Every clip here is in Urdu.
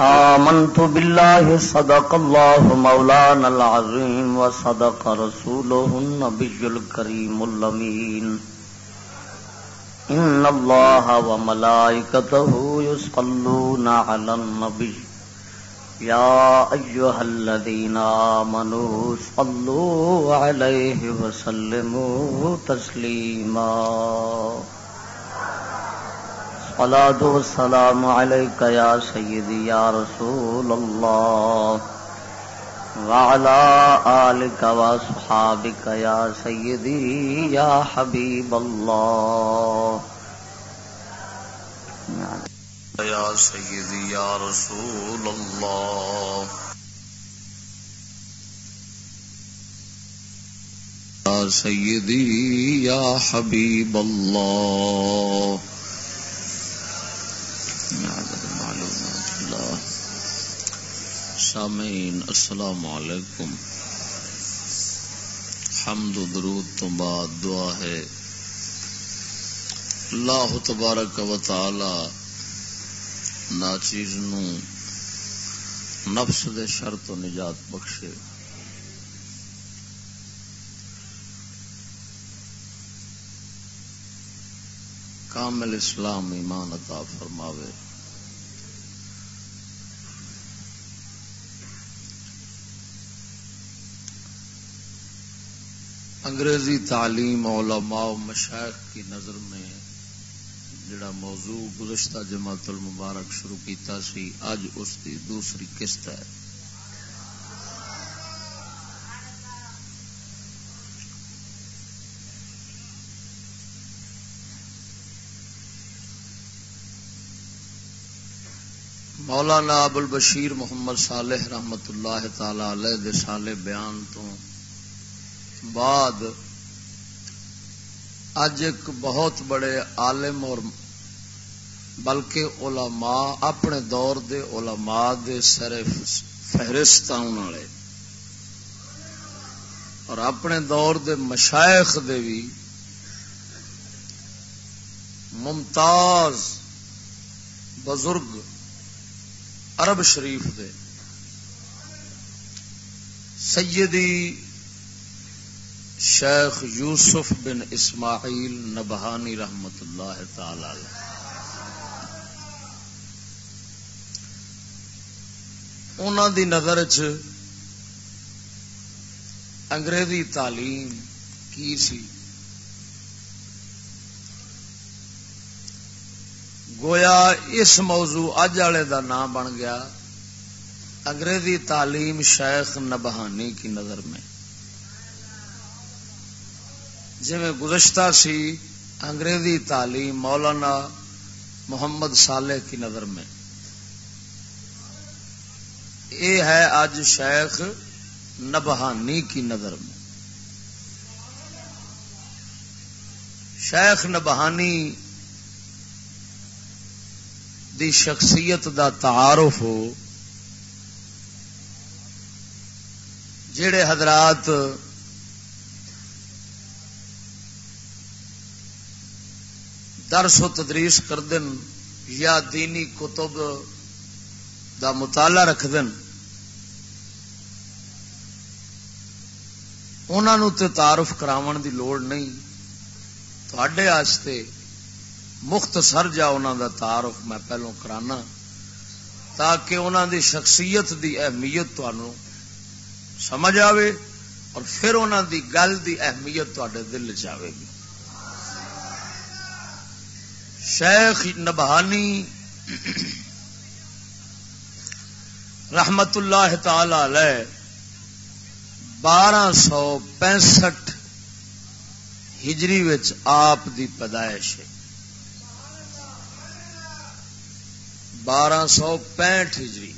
آمنت بالله صدق الله مولانا العظيم وصدق رسوله النبي الكريم اللمين إن الله وملائكته يسقلون على النبي يا أيها الذين آمنوا صلوا عليه وسلموا تسليما الصلاة والسلام عليك يا سيدي يا رسول الله وعلى آلك وصحابك يا سيدي يا حبيب الله. يا سيدي يا رسول الله. يا سيدي يا حبيب الله. سامعین، السلام علیکم. حمد و درود تو بعد دعا ہے. اللہ تبارک و تعالی ناچیز نو نفس دے شر تو نجات بخشے. کامل اسلام ایمان عطا فرماوے۔ انگریزی تعلیم علماء و مشائق کی نظر میں جڑا موضوع گزشتہ جماعت المبارک شروع کیتا سی اج اس کی دوسری قسط ہے۔ مولانا ابو البشیر محمد صالح رحمت اللہ تعالی علیہ دے سالے بیان تو بعد اج ایک بہت بڑے عالم اور بلکہ علماء اپنے دور دے علماء دے سر فہرست آن والے اور اپنے دور دے مشائخ دے بھی ممتاز بزرگ عرب شریف دے۔ سیدی شیخ یوسف بن اسماعیل نبہانی رحمت اللہ تعالی انہوں دی نظر چ انگریزی تعلیم کی سی؟ گویا اس موضوع اج والے کا نام بن گیا انگریزی تعلیم شیخ نبہانی کی نظر میں۔ جی گزشتہ سی انگریزی تعلیم مولانا محمد صالح کی نظر میں۔ یہ ہے آج شیخ نبہانی کی نظر میں۔ شیخ نبہانی دی شخصیت دا تعارف ہو جڑے حضرات درس و تدریس کر دن یا دینی کتب دا مطالعہ رکھ دن انہوں تے تعارف کراون دی لوڑ نہیں۔ تھوڑے آستے مختصر جا انہوں دا تعارف میں پہلو کرانا، تاکہ انہوں دی شخصیت دی اہمیت تنوع سمجھ آئے اور پھر انہوں دی گل دی اہمیت تے دل چاہے گی۔ شیخ نبہانی رحمت اللہ تعالی علیہ بارہ سو پینسٹھ ہجری آپ دی پیدائش ہے۔ بارہ سو پینٹ ہجری۔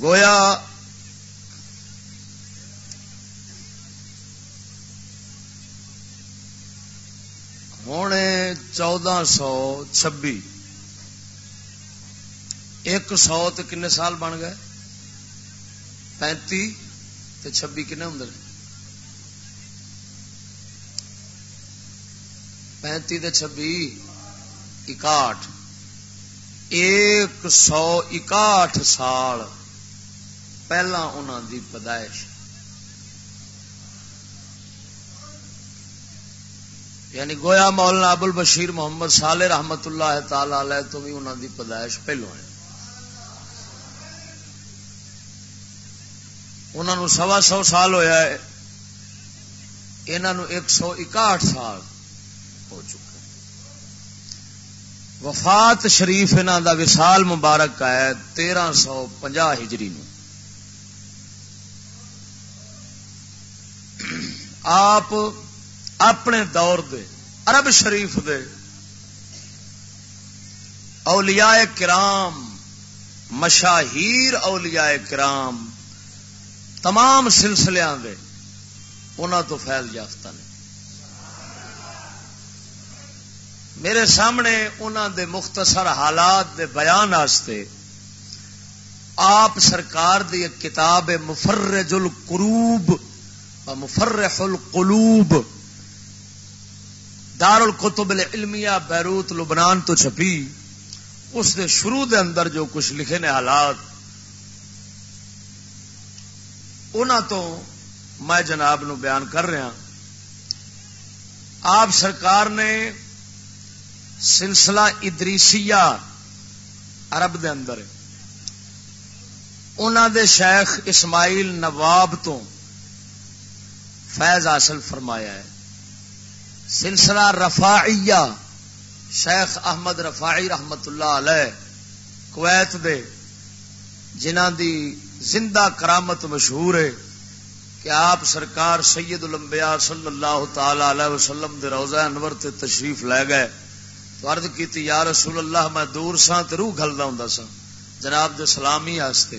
گویا ہوں چودہ سو چھبی۔ ایک سو تو کنے سال بن گئے؟ پینتی چھبی کنے ہوں پینتی چھبی اکاٹھ۔ ایک سو اکاٹھ سال پہلا انہوں دی پیدائش۔ یعنی گویا مولانا ابل بشیر محمد سالے رحمت اللہ تعالی علیہ تو بھی انہوں دی پیدائش پہلو ہے۔ انہوں سوا سو سال ہویا ہے۔ انہوں ایک سو اکاٹھ سال ہو چکا۔ وفات شریف انہوں دا وسال مبارک ہے تیرہ سو پنجا ہجری نو۔ آپ اپنے دور دے، عرب شریف دے، اولیاء کرام، مشاہیر اولیاء کرام، تمام سلسلے دے انہوں تو فیض یافتہ نے۔ میرے سامنے انہوں دے مختصر حالات دے بیان آستے آپ سرکار دی ایک کتاب مفرج القروب و مفرح القلوب دار القتب العلمیہ بیروت لبنان تو چھپی اس دے شروع دے اندر جو کچھ لکھے نے حالات انہوں تو میں جناب نو بیان کر رہا آپ سرکار نے سلسلہ ادریسیہ عرب دے اندر انہوں دے شیخ اسماعیل نواب تو فیض حاصل فرمایا ہے۔ سلسلہ رفاعیہ شیخ احمد رفاعی رحمت اللہ علیہ کویت دے جنہ دی زندہ کرامت مشہور ہے کہ آپ سرکار سید الانبیاء صلی اللہ تعالی علیہ وسلم دے روزہ انور تے تشریف لے گئے۔ تو عرض کیتی، یا رسول اللہ، میں دور سا تے روح گلدا ہوندا سا جناب دے سلامی واسطے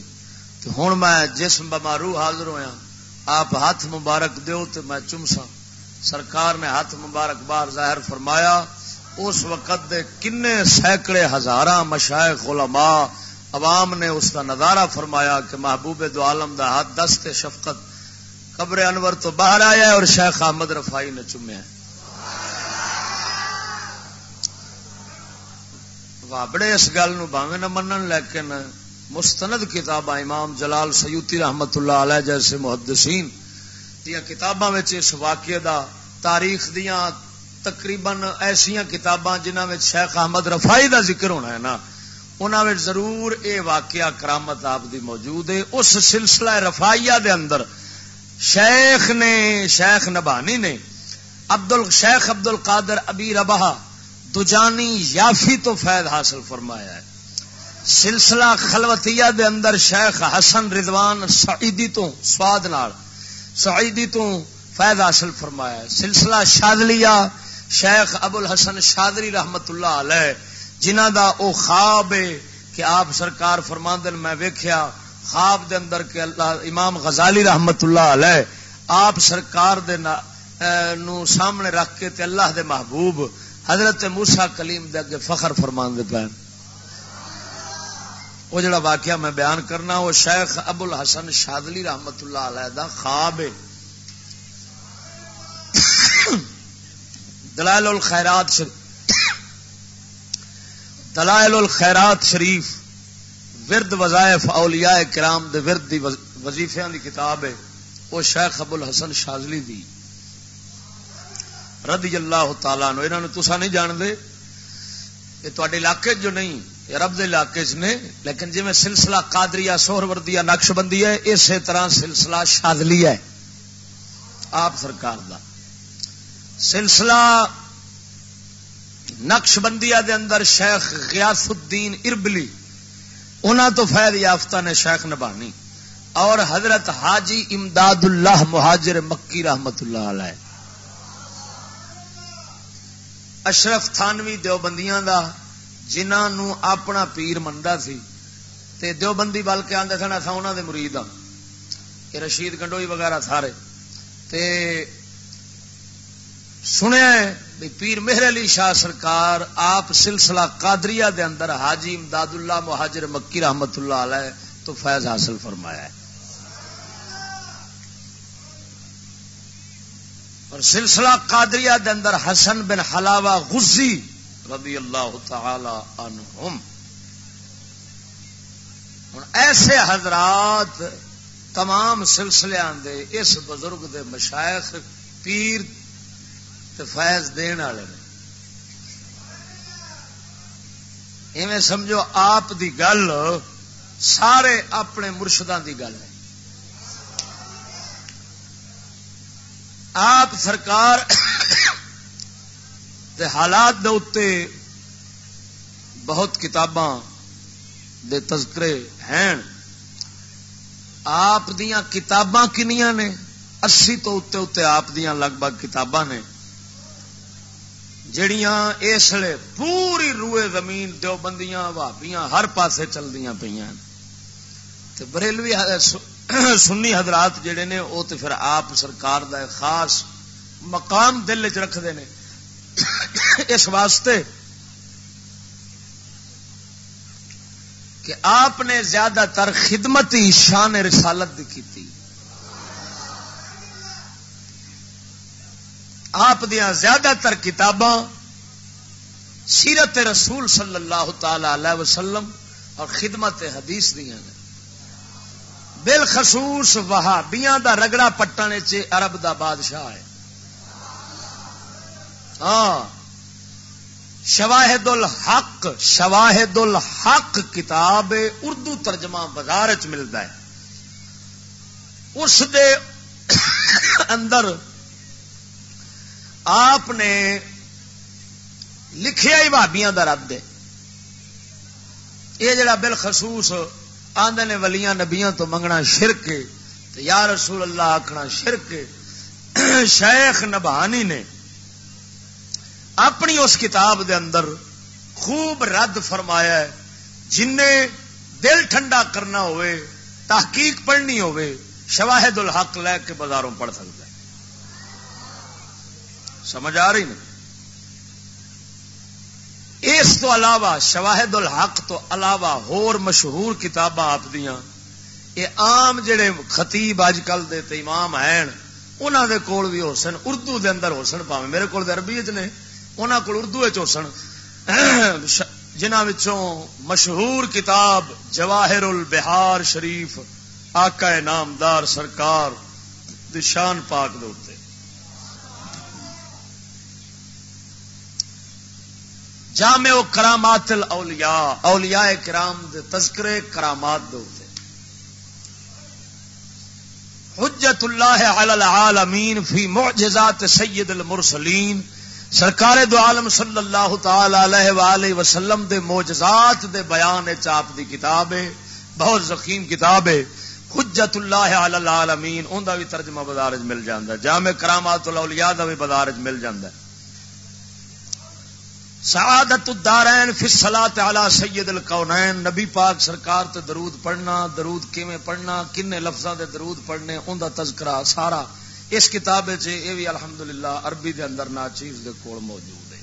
تو ہن میں جسم بمارو حاضر ہویا آپ ہاتھ مبارک دیو تے میں چمسا سرکار نے ہاتھ مبارک بار ظاہر فرمایا، اس وقت دے کنے سینکڑے ہزار مشائق علماء، عوام نے اس کا نظارہ فرمایا کہ محبوب دو عالم دا ہاتھ دست شفقت قبر انور تو باہر آیا اور شیخ احمد رفائی نے چومیا وابڑے اس گل نو باوے نہ منن، لیکن مستند کتاب امام جلال سیوتی رحمت اللہ علیہ جیسے محدثین دیا کتاباں اس واقعے دا تاریخ دیاں تقریباً ایسا کتاباں جنہ میں شیخ احمد رفائی دا ذکر ہونا ہے نا انہوں ضرور اے واقعہ کرامت آپ دی موجود ہے۔ اس سلسلہ رفائیہ دے اندر شیخ نے، شیخ نبانی نے عبد شیخ عبد القادر ابی ربا دجانی یافی تو فیض حاصل فرمایا ہے۔ سلسلہ خلوتیہ دے اندر شیخ حسن رضوان سعیدی تو سواد نال، سعیدی تو فیض حاصل فرمایا ہے۔ سلسلہ شادلیہ شیخ ابو الحسن شادری رحمت اللہ علیہ جنہ دا او خواب ہے کہ آپ سرکار فرماندن، میں ویکھیا خواب دے اندر کہ اللہ، امام غزالی رحمت اللہ علیہ، آپ سرکار دے نو سامنے رکھ کے تے اللہ دے محبوب حضرت موسا کلیم دے اگے فخر فرمان دے پے وہ جڑا واقعہ میں بیان کرنا، وہ شیخ ابو الحسن شادلی رحمت اللہ علیہ دا خواب ہے۔ دلائل الخیرات شریف۔ دلائل الخیرات شریف۔ ورد وظائف اولیاء کرام دے ورد دی وظیفیاں دی کتاب ہے۔ وہ شیخ ابو الحسن شازلی دی۔ رضی اللہ تعالیٰ نو انہوں نے تسا نہیں جان دے یہ تے علاقے جو نہیں عرب علاقے چ نے۔ لیکن جی میں سلسلہ قادریہ سوہروردیہ نقش بندی ہے، اسی طرح سلسلہ شادلی ہے۔ آپ سرکار دا۔ سلسلہ نقش بندیا دے اندر شیخ غیاس الدین اربلی انہوں تو فید یافتہ نے شیخ نبانی۔ اور حضرت حاجی امداد اللہ مہاجر مکی رحمت اللہ علیہ۔ اشرف تھانوی دیوبندیاں دا جنہوں اپنا پیر منتا سی۔ تے دیوبندی بل کے آدھے سن اصا انہوں دے مرید ہاں۔ کہ رشید گنڈوئی وغیرہ سارے۔ تے سنیا پیر مہر علی شاہ سرکار آپ سلسلہ قادریہ دے اندر حاجی امداد اللہ مہاجر مکی رحمت اللہ علیہ تو فیض حاصل فرمایا ہے۔ اور سلسلہ قادریہ دے اندر حسن بن حلاوہ غزی رضی اللہ تعالی عنہم۔ ایسے حضرات تمام سلسلے دے اس بزرگ دے مشائخ پیر فیض دین والے ایویں سمجھو آپ دی گل، سارے اپنے مرشداں دی گل ہے۔ آپ سرکار دے حالات دے اتے بہت کتاباں دے تذکرے ہیں۔ آپ دیاں کتاباں کنیاں نے؟ اسی تو اتے اتے آپ دیاں لگ بھگ کتاباں نے۔ جڑیاں اسلے پوری روئے زمین دو بندیاں بھابیاں ہر پاسے چل پہ بریلوی سنی حضرات جڑے نے وہ تو پھر آپ سرکار دا خاص مقام دل چ رکھتے ہیں اس واسطے کہ آپ نے زیادہ تر خدمتی شان رسالت کی آپ دیا زیادہ تر کتاباں سیرت رسول صلی اللہ تعالی علیہ وسلم اور خدمت حدیث دیا نے۔ بالخصوص وہابیاں دا رگڑا پٹن عرب دا بادشاہ ہے۔ ہاں۔ شواہد الحق شواہد الحق کتاب اردو ترجمہ بازار چ ملتا ہے۔ اس دے اندر آپ نے لکھیا ہی بھابیاں کا رد ہے۔ یہ جڑا بالخصوص آدھے نے ولیاں نبیاں تو منگنا شرک یا رسول اللہ آخنا شرک شیخ نبانی نے اپنی اس کتاب دے اندر خوب رد فرمایا ہے۔ جن دل ٹھنڈا کرنا ہوئے، تحقیق پڑھنی ہوئے، شواہد الحق لے کے بازاروں پڑھ سکتا ہے۔ سمجھ آ رہی نا اس تو علاوہ شواہد الحق تو علاوہ ہور مشہور کتاباں آپ دیاں یہ عام جڑے خطیب اج کل دے تے امام ہیں انہوں دے کول بھی ہو اردو دے اندر ہو سن میرے کول عربی نے انہوں کو اردو ہو سن جنہ وچوں مشہور کتاب جواہر البہار شریف، آقا نامدار سرکار دشان پاک دے جامع و کرامات الاولیاء، اولیاء کرام دے تذکرے کرامات دے حجت اللہ علی العالمین فی معجزات سید المرسلین، سرکار دو عالم صلی اللہ تعالی علیہ وآلہ وسلم دے معجزات دے بیان چاپ دی کتاب ہے، بہت زخیم کتاب ہے۔ حجت اللہ علی العالمین ان دا بھی ترجمہ بازار مل جاندہ ہے، جامع کرامات الاولیاء دا بھی بازار مل جاندہ ہے۔ سعادت الدارین فی الصلاۃ علی سید الکونین نبی پاک سرکار تے درود پڑھنا، درود کیویں پڑھنا، کنے لفظاں دے درود پڑھنے، اون دا تذکرہ سارا اس کتاب وچ اے وی الحمدللہ عربی دے اندر نا چیز دے کول موجود ہے۔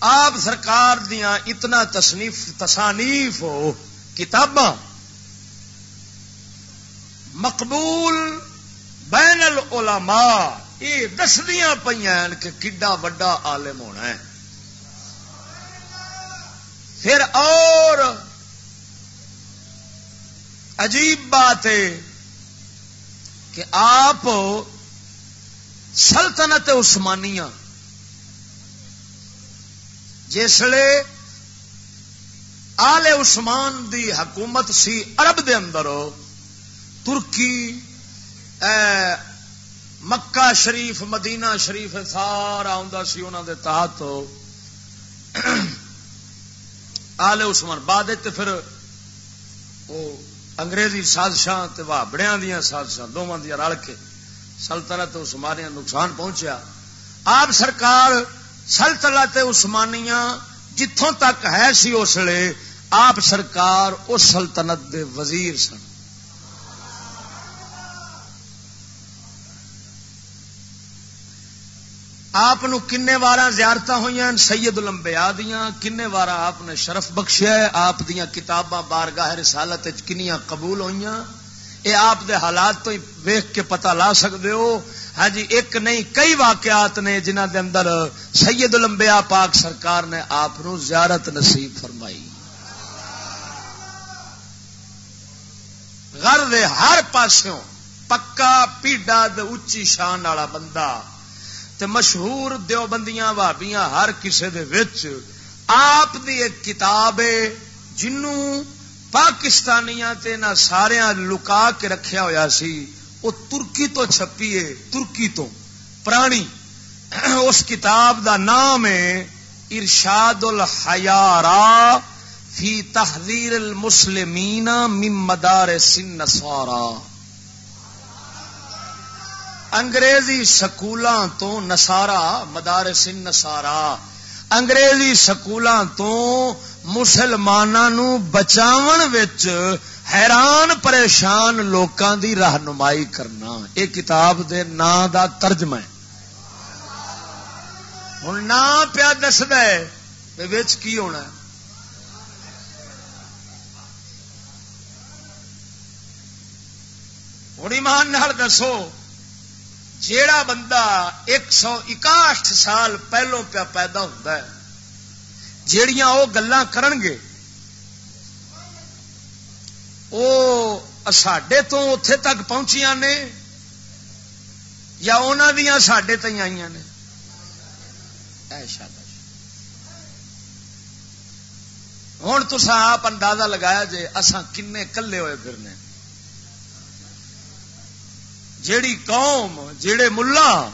آپ سرکار دیاں اتنا تصنیف، تصانیف ہو، کتاباں مقبول بین العلماء یہ دسدیا پہ کہ کڈا وڈا عالم ہونا ہے۔ پھر اور عجیب بات ہے کہ آپ سلطنت عثمانیہ جسے آلے عثمان دی حکومت سی عرب دے اندر ترکی مکہ شریف، مدینہ شریف، سارا آ سی انہوں دے تحت۔ آلے عثمان بعد پھر وہ انگریزی سازشاں وابڑیا دیا سازشاں دونوں دیا رل کے سلطنت عثمانیہ نقصان پہنچیا۔ آپ سرکار سلطنت عثمانیہ جتوں تک ہے سی اس لیے آپ سرکار اس سلطنت دے وزیر سن۔ آپ کن وار زیارت ہوئی سید لمبیا دیا کن وار آپ نے شرف بخشیا ہے؟ آپ دیا کتاباں بارگاہ رسالت کنیا قبول ہوئی یہ آپ دے حالات تو ویخ کے پتہ لا سکتے ہو؟ ہاں جی ایک نہیں، کئی واقعات نے جنہ دے اندر سید لمبیا پاک سرکار نے آپ زیارت نصیب فرمائی۔ گھر ہر پاسوں پکا، پیڈا اچی شان والا بندہ تے مشہور دیوبندیاں بھابیاں ہر کسے دے وچ آپ دی ایک کتاب ہے جنوں پاکستانیاں تے نہ سارے لکا کے رکھیا ہویا سی، وہ ترکی تو چھپی ہے، ترکی تو پرانی۔ اس کتاب دا نام ہے ارشاد الحیارا فی تحذیر المسلمین من مدار سن سارا انگریزی سکولوں تو نسارا مدار سن نسارا انگریزی سکولوں تو مسلمانوں بچاون وچ حیران پریشان لوکاں دی رہنمائی کرنا۔ یہ کتاب دے نا دا ترجمہ ہے۔ ہوں نہ پیا دسد کی ہونا ہے۔ ہوں ایمان دسو۔ جیڑا بندہ ایک سو اکاٹھ سال پہلو پیا پیدا ہوتا ہے، جیڑیاں وہ گلا کرنگے وہ ساڈے تو اتے تک پہنچیاں نے، یا انہوں دیا سڈے تھی آئی نے؟ ہوں تو آپ اندازہ لگایا جے اسان کن کلے ہوئے پھرنے جیڑی قوم، جیڑے ملا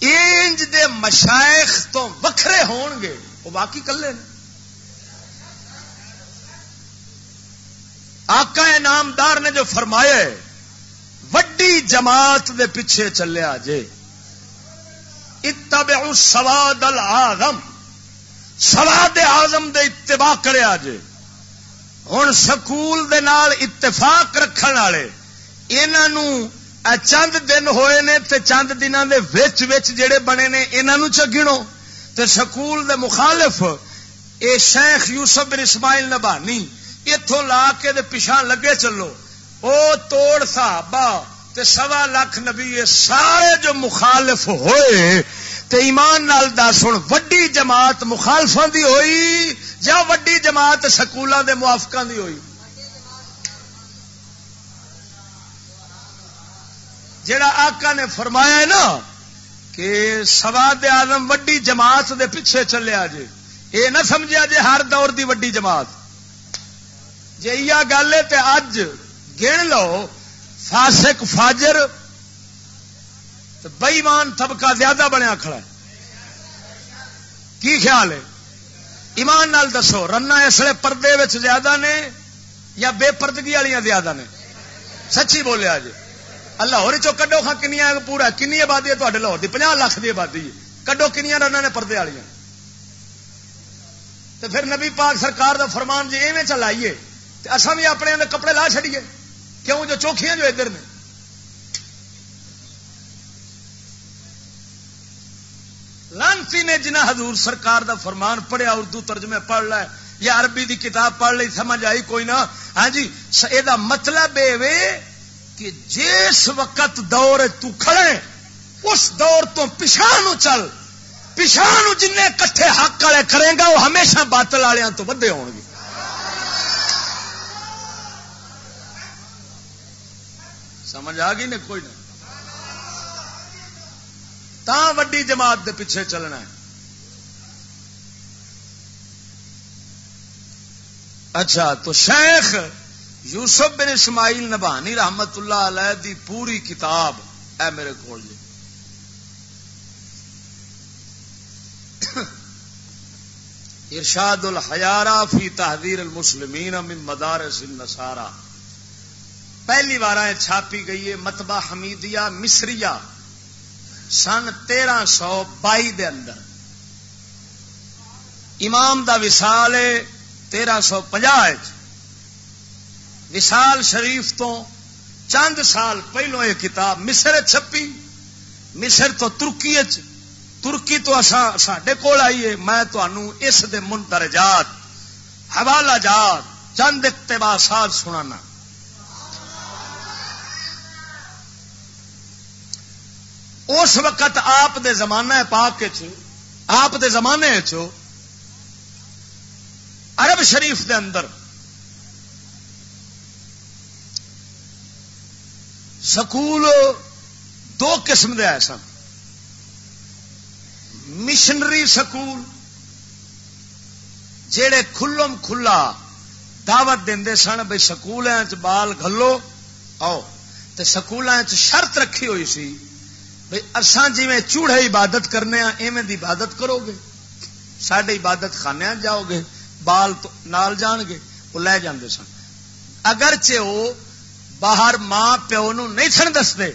انج دے مشائخ تو وکھرے ہون گے وہ باقی کلے نے۔ آقا انعامدار نے جو فرمایا وڈی جماعت دے پیچھے چلیا جے۔ اتبعوا سواد العظم، سواد آزم دے اتباع کریا جے۔ ہوں سکول دے نال اتفاق رکھن والے انہوں چند دن ہوئے نے تے چند دنوں دے وچ وچ جڑے بنے نے انہوں چگنو تے سکول دے مخالف اے شیخ یوسف بن اسماعیل نبانی اتوں لا کے پچھا لگے چلو۔ او توڑ صحابہ تے سوا لاکھ نبی سارے جو مخالف ہوئے تے ایمان نال دس ہوں وڈی جماعت مخالفا دی ہوئی یا وڈی جماعت سکولوں دے موافقوں دی ہوئی۔ جڑا آقا نے فرمایا ہے نا کہ سواد آدم وڈی جماعت دے پیچھے چلیا جے۔ یہ نہ سمجھا جے ہر دور دی وڈی جماعت۔ جی گل ہے تو اج گن لو، فاسق، فاجر بئیمان طبقہ زیادہ بنیا کھڑا ہے۔ کی خیال ہے؟ ایمان نال دسو، رنا اس لیے پردے زیادہ نے یا بے پردگی والی زیادہ نے؟ سچی بولیا جی اللہ ہو چو کڈو خاں کنیا پورا کنی آبادی ہے تے لاہور کی پناہ لاکھ کی آبادی ہے۔ کڈو کنیا رنا نے پردے والی تو پھر نبی پاک سرکار دا فرمان جی ایویں چلائیے تو اصا بھی اپنے اندر کپڑے لا چڑیے کیوں؟ جو چوکھیاں جو ادھر نے۔ لانسی نے جنہ حضور سرکار دا فرمان پڑھیا، اردو ترجمے پڑھ لے، یا عربی دی کتاب پڑھ لی سمجھ آئی کوئی نہ؟ ہاں جی یہ مطلب کہ جس وقت دور کھڑے، اس دور تو پچھا نو چل۔ پچھا نو جن کٹھے حق والے کرے گا، وہ ہمیشہ باطل والوں تو ودے ہو گے۔ سمجھ آ گئی نے کوئی نہیں تا وڈی جماعت دے پیچھے چلنا ہے۔ اچھا تو شیخ یوسف بن اسماعیل نبانی رحمت اللہ علیہ دی پوری کتاب اے میرے کو جی۔ ارشاد الحیارہ فی تحدیر المسلمین من مدارس النصارہ پہلی بار چھاپی گئی ہے متبہ حمیدیہ مصریہ سن تیرہ سو بائی دے اندر۔ امام دا وسال ہے تیرہ سو پناہ وسال شریف تو چند سال پہلو یہ کتاب مصر چھپی۔ مصر تو ترکی ترکی تو سڈے کول آئیے میں تنوع اس دے منترجات حوالہ جات، چند اقتباسات سنانا۔ اس وقت آپ دے زمانہ پاک آپ دے زمانے چو عرب شریف دے اندر سکول دو قسم دے آئے سن۔ مشنری سکول جڑے کھلم کھلا دعوت دے سن بھائی سکول بال گلو آؤ۔ تو سکول شرط رکھی ہوئی سی بھائی اسان جی میں چوڑے عبادت کرنے ایویں دی عبادت کرو گے۔ سڈے عبادت خانے جاؤ گے، بال نال جان گے وہ لے جاندے سن۔ اگرچہ وہ باہر ماں پیو نو نہیں سن دستے۔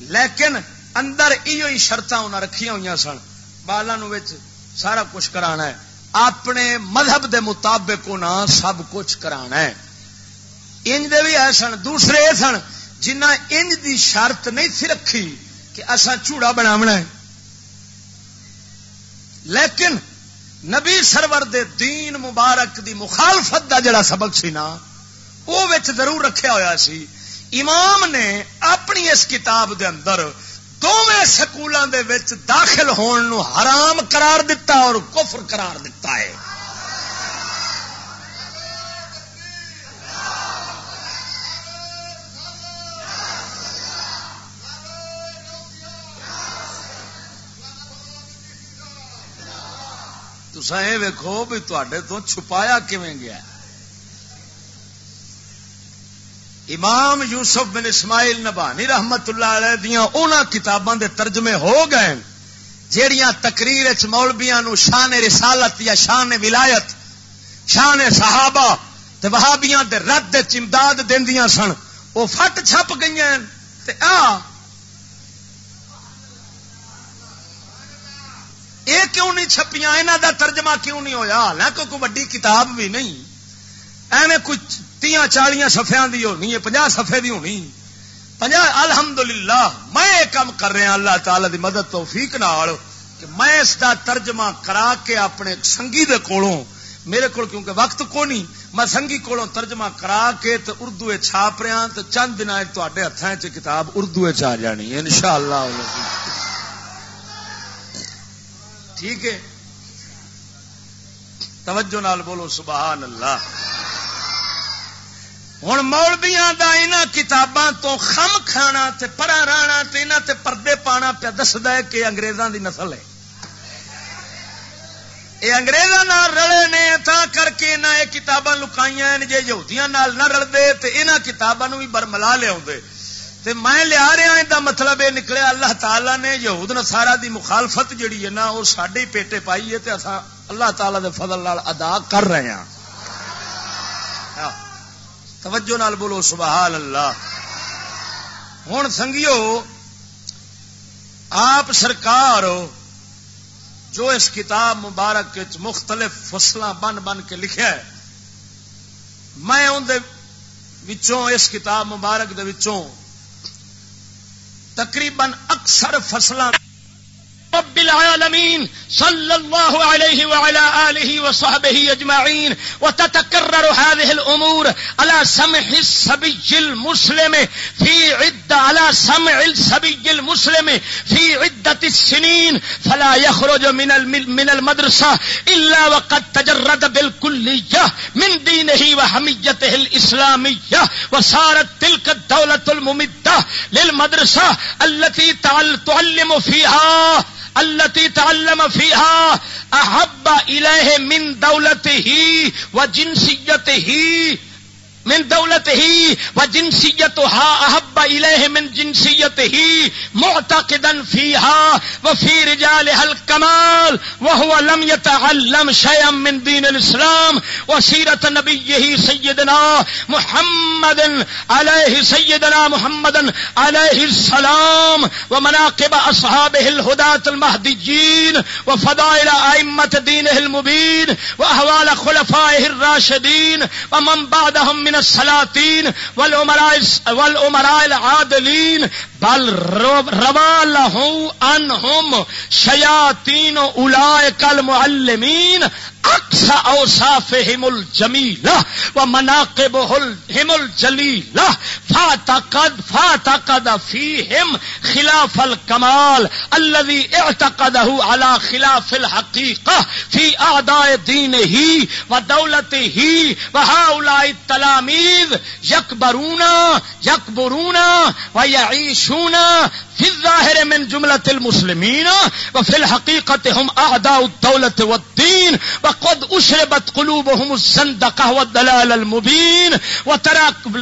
لیکن اندر یہ شرط انہیں رکھیا ہوئی سن۔ بالوں سارا کچھ کرانا ہے۔ اپنے مذہب دے مطابق انہیں سب کچھ کرانا ہے۔ انج دے بھی ہے سن، دوسرے یہ سن جنہ انج دی شرط نہیں تھی رکھی کہ اصا چوڑا بناونا ہے۔ لیکن نبی سرور دے دین مبارک دی مخالفت دا جڑا سبق سی نا وہ ضرور رکھیا ہوا سی۔ امام نے اپنی اس کتاب دے اندر دونوں سکولوں دے وچ داخل ہون نو حرام قرار دیتا اور کفر قرار دیتا ہے۔ تسا یہ ویکو بھی تے تو چھپایا کیون گیا؟ امام یوسف بن اسماعیل نبانی رحمت اللہ علیہ دیا کتاباں دے ترجمے ہو گئے جیڑیاں تقریر چ مولبیاں نو شان رسالت یا شان ولایت، شان صحابہ تے وہابیاں دے رد چمداد دیندیاں سن وہ فٹ چھپ گئی آ یہ کیوں نہیں چھپیاں؟ یہاں دا ترجمہ کیوں نہیں ہویا؟ حالانکہ کوئی وڈی کتاب بھی نہیں۔ ایویں کچھ تیاں چالیاں سفیا دی ہونی ہے پناہ سفے دی ہونی۔ الحمدللہ، میں یہ کام کر رہا اللہ تعالی دی مدد، توفیق نال کہ میں اس دا ترجمہ کرا کے اپنے سنگی دے کولوں، میرے کو کیونکہ وقت کو نہیں میں سنگھی کولوں ترجمہ کرا کے تو اردو چھاپ رہا تو چند دن تے ہاتھوں چ کتاب اردو آ جانی ہے ان شاء اللہ ٹھیک ہے۔ توجہ نال بولو، سبحان اللہ۔ ہوں مولبیاں دا انہاں کتاباں تو خم کھانا تے پرا رانا تے انہاں تے پردے پانا پیا دسدا ہے کہ انگریزاں دی نسل ہے۔ یہ اگریزوں رلے نے تا کر کے انہیں یہ کتاباں لکائیاں جی یہودیاں نال نہ رلتے تو انہاں کتاباں بھی برملا لیا تے میں لیا رہا دا مطلب یہ نکلیا اللہ تعالی نے یہود نسارا دی مخالفت جڑی ہے نا وہ سڈے پیٹے پائی ہے تے اسا اللہ تعالی دے فضل ادا کر رہے ہیں ہاں۔, ہاں۔ توجہ نال بولو، سبحان اللہ۔ ہوں سنگیو، آپ سرکار جو اس کتاب مبارک مختلف فصل بن بن کے لکھا ہے، میں اندر اس کتاب مبارک دے وچوں تقریباً اکثر فصلیں رب العالمين صلى الله عليه وعلى آله وصحبه أجمعين وتتكرر هذه الأمور على سمع السبي المسلم في عدة على سمع السبي المسلم في عدة السنين فلا يخرج من من المدرسة إلا وقد تجرد بالكلية من دينه وحميته الإسلامية وصارت تلك الدولة الممدة للمدرسة التي تعلم فيها التي تعلم فيها احب اليه من دولته وجنسيته من دولته وجنسيتها أحب إليه من جنسیت جنسيته معتقدا فيها وفي رجالها الكمال وهو لم يتعلم شيئا من دین دين الإسلام وسيرة نبيه سيدنا محمد عليه سيدنا محمد عليه السلام و مناقب اصحابہ الہدات ومناقب أصحابه الهداة المهديين وفضائل أئمة دينه المبين وأهوال خلفائه الراشدين ومن بعدهم من سلاطین ول والعمراء العادلین بل روا لهم انهم شياطين اولئك المعلمين اکثر اوصافهم الجميله ومناقبهم الجليله فاعتقد فاعتقد فيهم خلاف الكمال الذي اعتقده على خلاف الحقيقه في اعداء دينه ودولته وهؤلاء التلاميذ يكبرون يكبرون ويعيشون في الظاهر من جملة المسلمين وفي الحقيقة هم أعداء الدولة والدين وقد أشربت قلوبهم الزندقة والدلال المبين وترى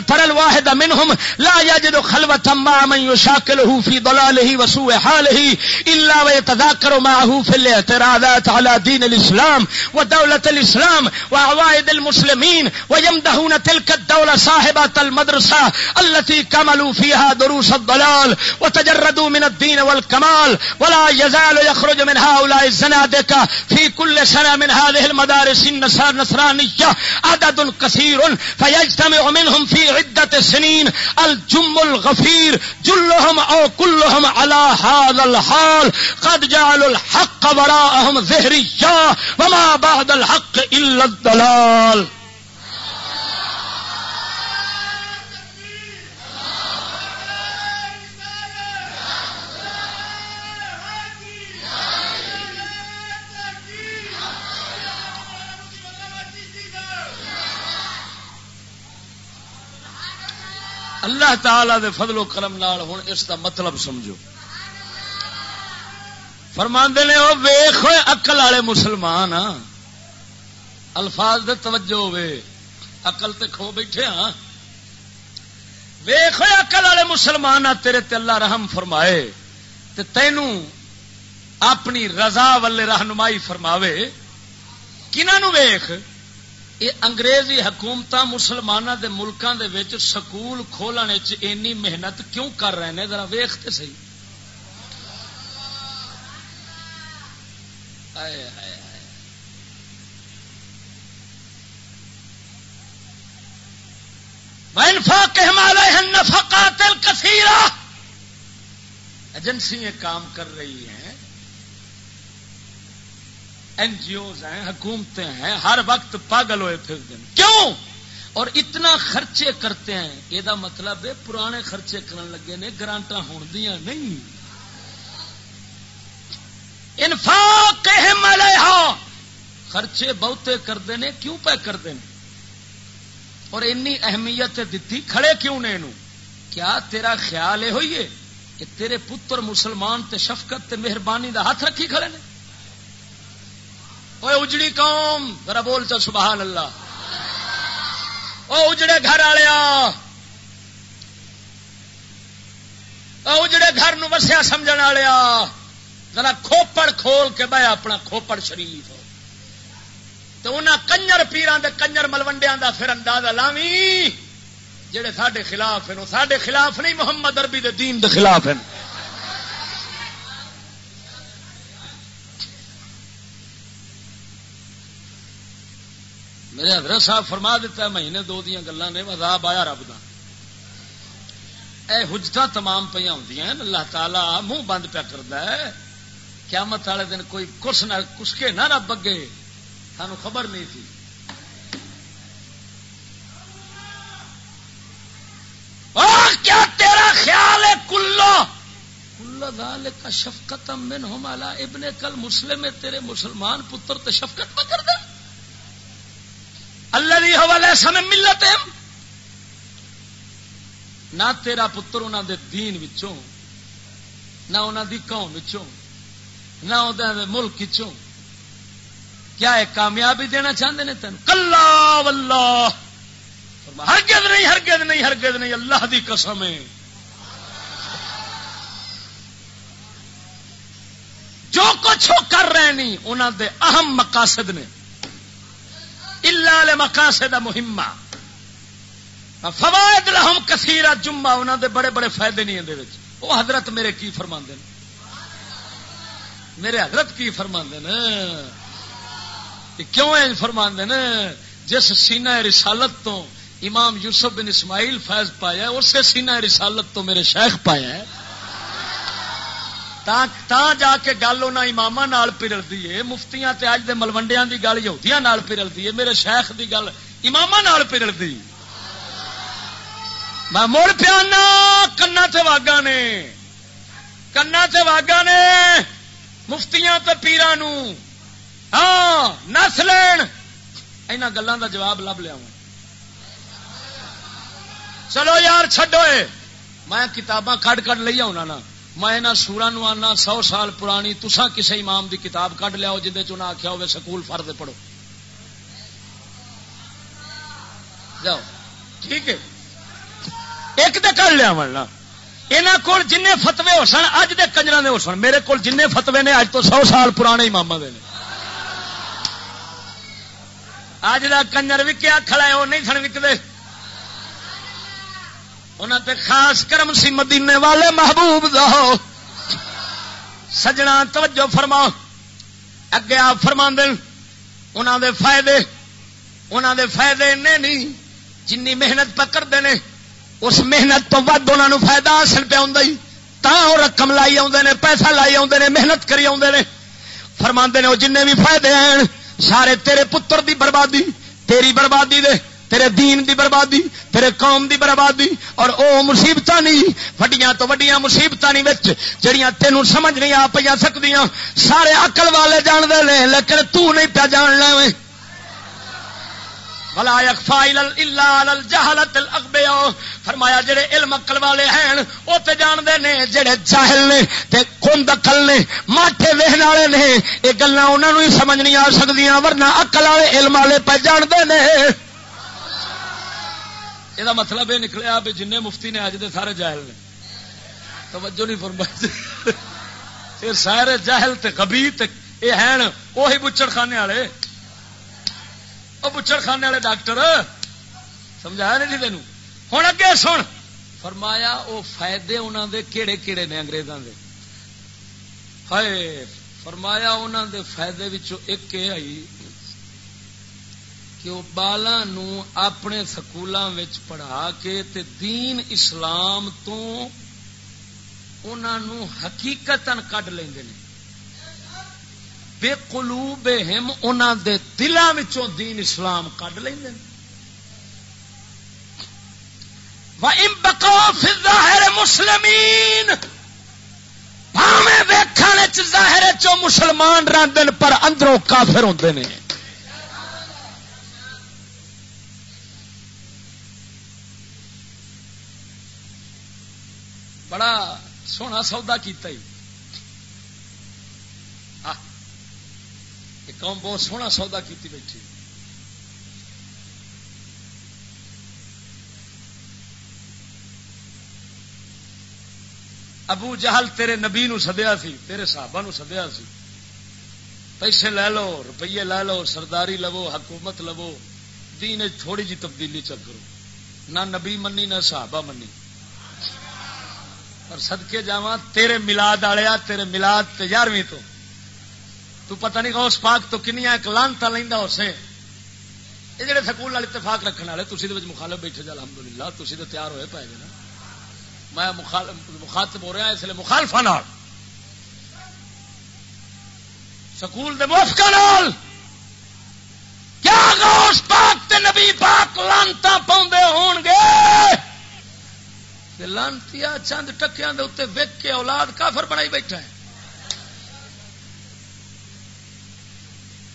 ترى الواحد منهم لا يجد خلوة مع من يشاكله في ضلاله وسوء حاله إلا ويتذاكر معه في الاعتراضات على دين الإسلام ودولة الإسلام وعوائد المسلمين ويمدهون تلك الدولة صاحبة المدرسة التي كملوا فيها دروس الضلال وتجربوا تجردوا من الدين والكمال ولا يزال يخرج من هؤلاء الزنادقة في كل سنة من هذه المدارس النصرانية عدد كثير فيجتمع منهم في عدة سنين الجم الغفير جلهم أو كلهم على هذا الحال قد جعلوا الحق وراءهم ظهريا وما بعد الحق إلا الضلال اللہ تعالی دے فضل و کرم نال ہوں اس کا مطلب سمجھو۔ فرماندے نے وہ ویخ اقل والے مسلمان ہاں۔ الفاظ دے توجہ ہوے اقل تے کھو بیٹھے ہاں۔ ویخ اقل والے مسلمان آ تیرے تے اللہ رحم فرمائے۔ تے تینوں اپنی رضا والے رہنمائی فرماوے۔ کنہوں ویخ یہ انگریزی حکومت مسلمانوں کے ملکوں کے سکول کھولنے اینی محنت کیوں کر رہے ہیں؟ ذرا ویختے سی نفقات کثیرا ایجنسی کام کر رہی ہیں۔ این جی اوز ہیں، حکومتیں ہیں، ہر وقت پاگل ہوئے پھر دن۔ کیوں؟ اور اتنا خرچے کرتے ہیں۔ یہ مطلب ہے پرانے خرچے کرن لگے نے گرانٹا ہون دیا نہیں۔ انفاق خرچے بہتے کرتے ہیں کیوں پہ کرتے ہیں اور اینی اہمیت دیتی کھڑے کیوں نے کیا تیرا خیال یہ ہوئی ہے کہ تیرے پتر مسلمان تے شفقت تے مہربانی دا ہاتھ رکھی کھڑے نے؟ وہ اجڑی قوم، ذرا بول چل سبحان اللہ۔ وہ اجڑے گھر والیا اجڑے گھر نو وسیا سمجھ والیا ذرا کھوپڑ کھول کے بہ اپنا کھوپڑ شریف۔ تو انہوں کنجر پیران دے کنجر ملوڈیا دا پھر اندازہ لاوی جہے سڈے خلاف ہیں سڈے خلاف نہیں، محمد اربی دے دین دے خلاف ہیں۔ میرے حضرت صاحب فرما دیتا ہے، مہینے دو دیا گلا نے، عذاب آیا رب کا اے حجت تمام پہ ہوں اللہ تعالی منہ بند پیا کرتا ہے۔ قیامت والے دن کوئی کس نہ کسکے نہ رب اگے۔ سانو خبر نہیں تھی۔ کیا تیرا خیال ہے کلو؟ کلو کا شفقت من ہمالا ابن کل مسلم تیرے مسلمان پتر تو شفقت پکڑ دے۔ اللہ حوالے سمے ملت نہ تیرا پتر انہوں دے دین وچوں، نہ انہوں دی قوم وچوں، نہ انہوں دے ملک چوں کیا ایک کامیابی دینا چاہتے ہیں تین کلا واللہ۔ ہرگز نہیں ہرگز نہیں ہرگز نہیں، اللہ دی قسم ہے۔ جو کچھ وہ کر رہے نہیں انہوں دے اہم مقاصد نے۔ اللہ مقاصد مہمہ۔ فوائد لہم کثیرہ جمعہ انہوں دے بڑے بڑے فائدے نہیں اندر وہ حضرت میرے کی فرما میرے حضرت کی فرما کیوں فرما جس سینہ رسالت تو امام یوسف بن اسماعیل فیض پایا اسے سینہ رسالت تو میرے شیخ پایا ہے۔ تا جا کے گل انہیں امام پرلتی ہے مفتیاں تے اج دے ملوڈیا کی گل یہودیاں پرلتی ہے میرے شیخ دی گل امام پرلتی میں مڑ پیانا کنا تے واگا نے کنا تے واگا نے مفتیاں تے پیران ہاں نس لین ان گلوں کا جواب لب لیا چلو یار چڈو میں کتاباں کٹ کٹ لی آنا نا میں یہاں سورا نو آنا، سو سال پرانی تسا کسی امام دی کتاب کٹ لیا جی چنا آخیا ہوگا سکول فرد پڑھو۔ جاؤ ٹھیک ہے۔ ایک تو کر لیا مرنا یہاں کو جن فتوے ہو سن، اج دے کنجر ہو سن۔ میرے کو جن فتوے نے، اج تو سو سال پرانے امام دے اج کا کنجر وکیا کھڑا ہے وہ نہیں سن وکتے انہوں تے خاص کرم سی مدینے والے محبوب دو سجنا توجہ فرما اگے آپ فرما انہوں دے فائدے انہوں دے فائدے نے نہیں جن محنت پکڑتے ہیں اس محنت تو ود انہوں نے فائدہ حاصل پہ آ رقم لائی آدھے پیسہ لائی آدھے محنت کری آدھے فرما نے وہ جن بھی فائدے ہیں، سارے تیرے پتر دی بربادی، تیری بربادی دے۔ تیرے دین دی بربادی، تیرے قوم دی بربادی، اور او مصیبت نہیں وڈیاں تو وڈیاں مصیبت نہیں جڑیاں تینوں سمجھ نہیں آ پہ سکتی سارے اقل والے جانتے ہیں لیکن تو نہیں پیا جان لے بلا جہالت فرمایا، جڑے علم اکل والے ہیں وہ تو جانتے ہیں جڑے جاہل نے، تے کند اکل نے ماٹے وہن والے نے۔ یہ گلا انہوں ہی سمجھ نہیں آ سکتی ورنہ اکل والے، علم والے پہ جانتے ہیں یہ مطلب یہ نکلیا بھی جن مفتی نے اج دے سارے جاہل نے توجہ نہیں فرمائی پھر سارے جاہل تے کبھی یہ ہیں وہی بچڑ خانے والے وہ بچڑ خانے والے ڈاکٹر سمجھایا نہیں تین ہوں اگے سن فرمایا وہ فائدے انہوں دے کیڑے کیڑے نے انگریزوں دے ہائے فرمایا انہوں دے فائدے ایک یہ آئی کہ وہ بالا نو اپنے سکولوں پڑھا کے تے دین اسلام تو انہوں حقیقت کڈ لیں گے بے کلو بے ہم انہوں دے دلوں دین اسلام کڈ لیں ظاہر مسلمین ویخ ظاہر چو مسلمان رہتے پر اندروں کافر ہوتے ہیں بڑا سونا سودا کیتا ہی۔ قوم بہت سونا سودا کیتی بیٹھی۔ ابو جہل تیرے نبی نو سدیا سی، تیرے صحابہ نو سدیا سی۔ پیسے لے لو، روپیے لے لو، سرداری لو، حکومت لو۔ دین تھوڑی جی تبدیلی چل کرو۔ نہ نبی منی، نہ صحابہ منی۔ اور سدکے جا تیرے ملاد آیا تیرے ملاد تجارویں تو۔ تو پتہ نہیں اس پاک تو کنیا ایک لانتا لینا اسے یہ جڑے سکول والے اتفاق رکھنے والے تھی مخالف بیٹھے جا الحمد للہ تھی تو تیار ہوئے پائے نا میں مخاطب ہو رہا اس لیے مخالفا سکول دے مفکا نال۔ کیا اس پاک تے نبی پاک لانتا پاؤں ہون گے لانتی چند ٹکیا کے اتنے وک کے اولاد کافر بنائی بیٹھا ہے۔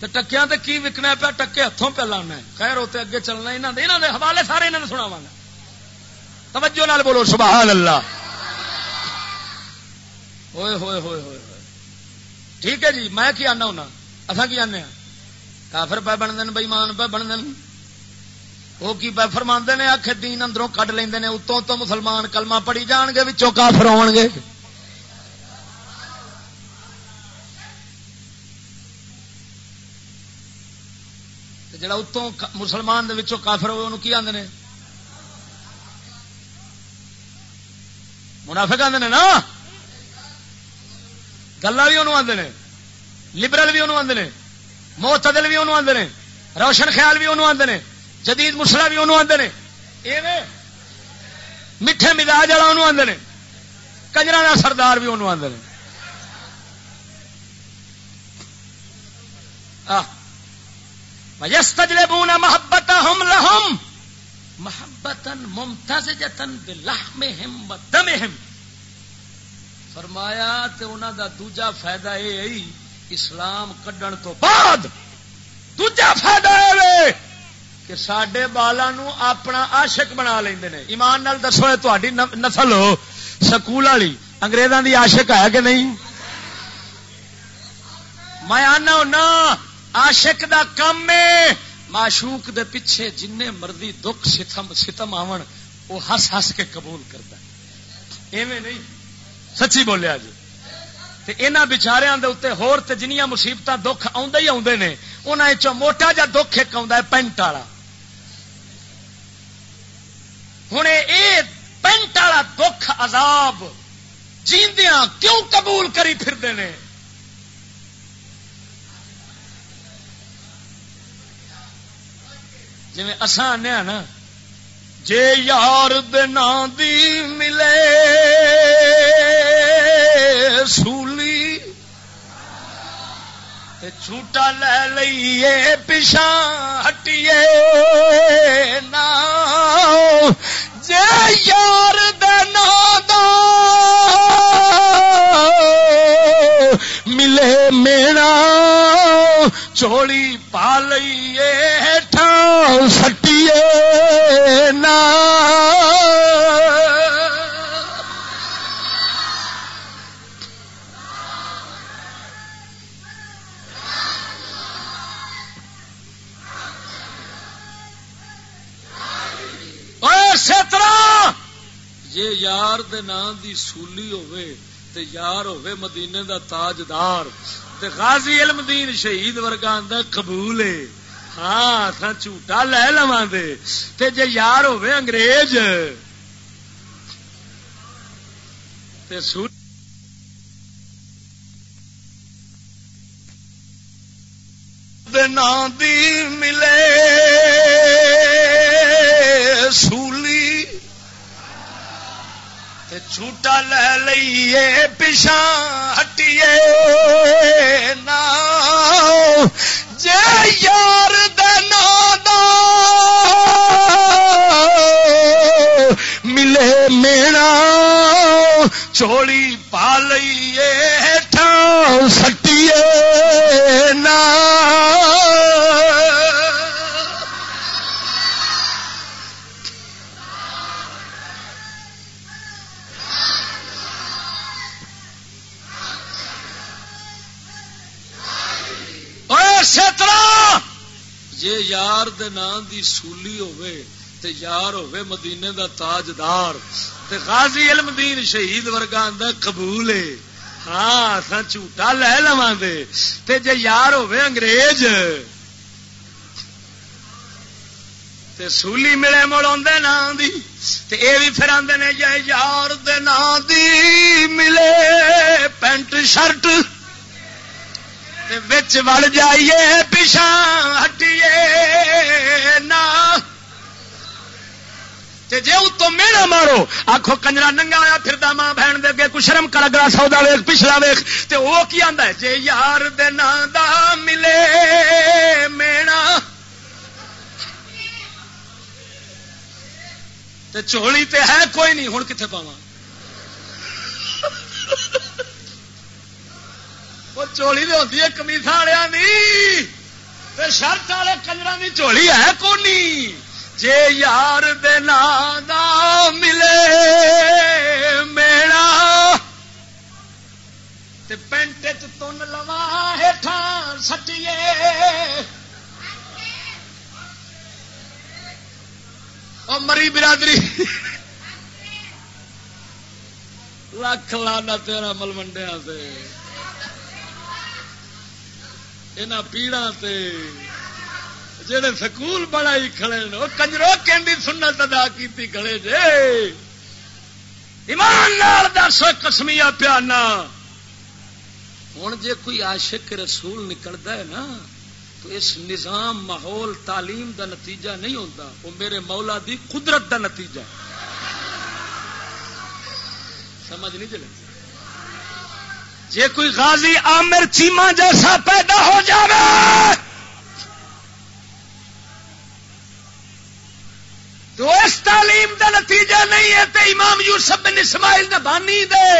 ٹکیا تو کی وکنا پیا؟ ٹکے ہاتھوں پہ لانا خیر ہوتے اگے چلنا یہاں یہاں دے حوالے سارے یہاں سنا گا۔ توجہ نال بولو، سبحان اللہ۔ ہوئے ہوئے ہوئے ہوئے ٹھیک ہے جی میں کی آنا ہونا؟ اصا کی آنے کافر پہ بن دین بئیمان پہ بن دین۔ وہ کی پہ فرما نے آخ دین اندروں کٹ لیں اتوں تو مسلمان کلمہ پڑی جان گے بچوں کافر ہو گے۔ جڑا اتوں مسلمان دے کافر ہوئے، انہوں کی آدھے منافق آدھے نا؟ گلا بھی انہوں آدھے لبرل بھی انہوں آدھے موتدل بھی انہوں آدھے روشن خیال بھی انہوں آدھے جدید مسلا بھی انہوں آدھے میٹھے مزاج والا انہوں آدھے کجرا کا سردار بھی انہوں آدھے یس تجرے بونا محبت ہم لہم محبت ممتاز جتن بلحم ہم دم ہم فرمایا تو انہوں دا دوجا فائدہ یہ اسلام کڈن تو بعد دوجا فائدہ یہ کہ سڈے بالا نو اپنا عاشق بنا لیں ایمان نال دسو تاری نسل ہو، سکول والی انگریزوں دی عاشق ہے کہ نہیں؟ میں آنا ہونا، عاشق دا کم ہے۔ معشوق دے پیچھے جن مرضی دکھ ستم ستم آن وہ ہس ہس کے قبول کرتا ایویں نہیں۔ سچی بولیا جی۔ یہاں بچاریا ہور مصیبت دکھ ہی آدھے نے۔ انہوں موٹا جا دکھ ایک آ پینٹ والا۔ ہوں یہ پینٹ والا دکھ عذاب جیندیاں کیوں قبول کری پھرتے ہیں جی اسان آنے ہاں نا، جے یار دی ملے، سولی چھوٹا لے لئیے پیچھا ہٹیے نا۔ جے یار دا۔ ملے مینا۔ چوڑی پا لئیے سٹیے نا۔ اسی طرح جی یار دے نام دی سولی ہوئے تے یار ہوئے مدینے دا تاجدار تے غازی علم دین شہید ورگا آدھا قبول ہے ہاں تھا جھوٹا لے لواں دے۔ تے جے یار ہوئے انگریز تے سولی دی ملے سولی جھوٹا لے لئیے پیچھا ہٹیے نا جے یار دا ملے مینا چوڑی پا لئیے ٹھا سٹیے نام سولی ہوے تے یار ہوے مدینے دا تاجدار، تے غازی علم دین شہید ورگا قبول ہے۔ ہاں سا جھوٹا لے لوا دے۔ تے جے یار ہوے انگریز، تے سولی ملے مڑ آدھے نام دی، تے اے بھی پھر آدھے نے، جے یار دے نام دی ملے پینٹ شرٹ۔ وڑ جائیے پیچھا ہٹیے نا۔ جی اتو میڑا مارو آخو کنجرا ننگا آیا پھر ماں بہن دے کچھ شرم کر گرا سودا ویخ پچھلا ویخ تو وہ کی آدھا جی یار دا ملے مینا چولی تے ہے کوئی نہیں ہوں کتنے پاواں؟ وہ چولی تو ہوتی ہے کمیسا والے شرط والے کنجر کی چولی ہے کونی؟ جے یار دا ملے میرا پینٹ تن لوا پتھر سٹیے۔ اور مری برادری۔ لکھ لانا تیرا ملوڈیا سے۔ یہاں پیڑا تے جڑے سکول بڑا ہی کھڑے وہ کنجرو کینڈی سنت ادا کی کھڑے جے ایمان نال دس کسمیا پیانا ہوں جے کوئی عاشق رسول نکلتا ہے نا تو اس نظام ماحول تعلیم دا نتیجہ نہیں ہوتا وہ میرے مولا دی قدرت دا نتیجہ سمجھ نہیں چلے جے کوئی غازی عامر چیما جیسا پیدا ہو جائے تو اس تعلیم دا نتیجہ نہیں ہے تو امام یوسف بن اسماعیل نے بانی دے۔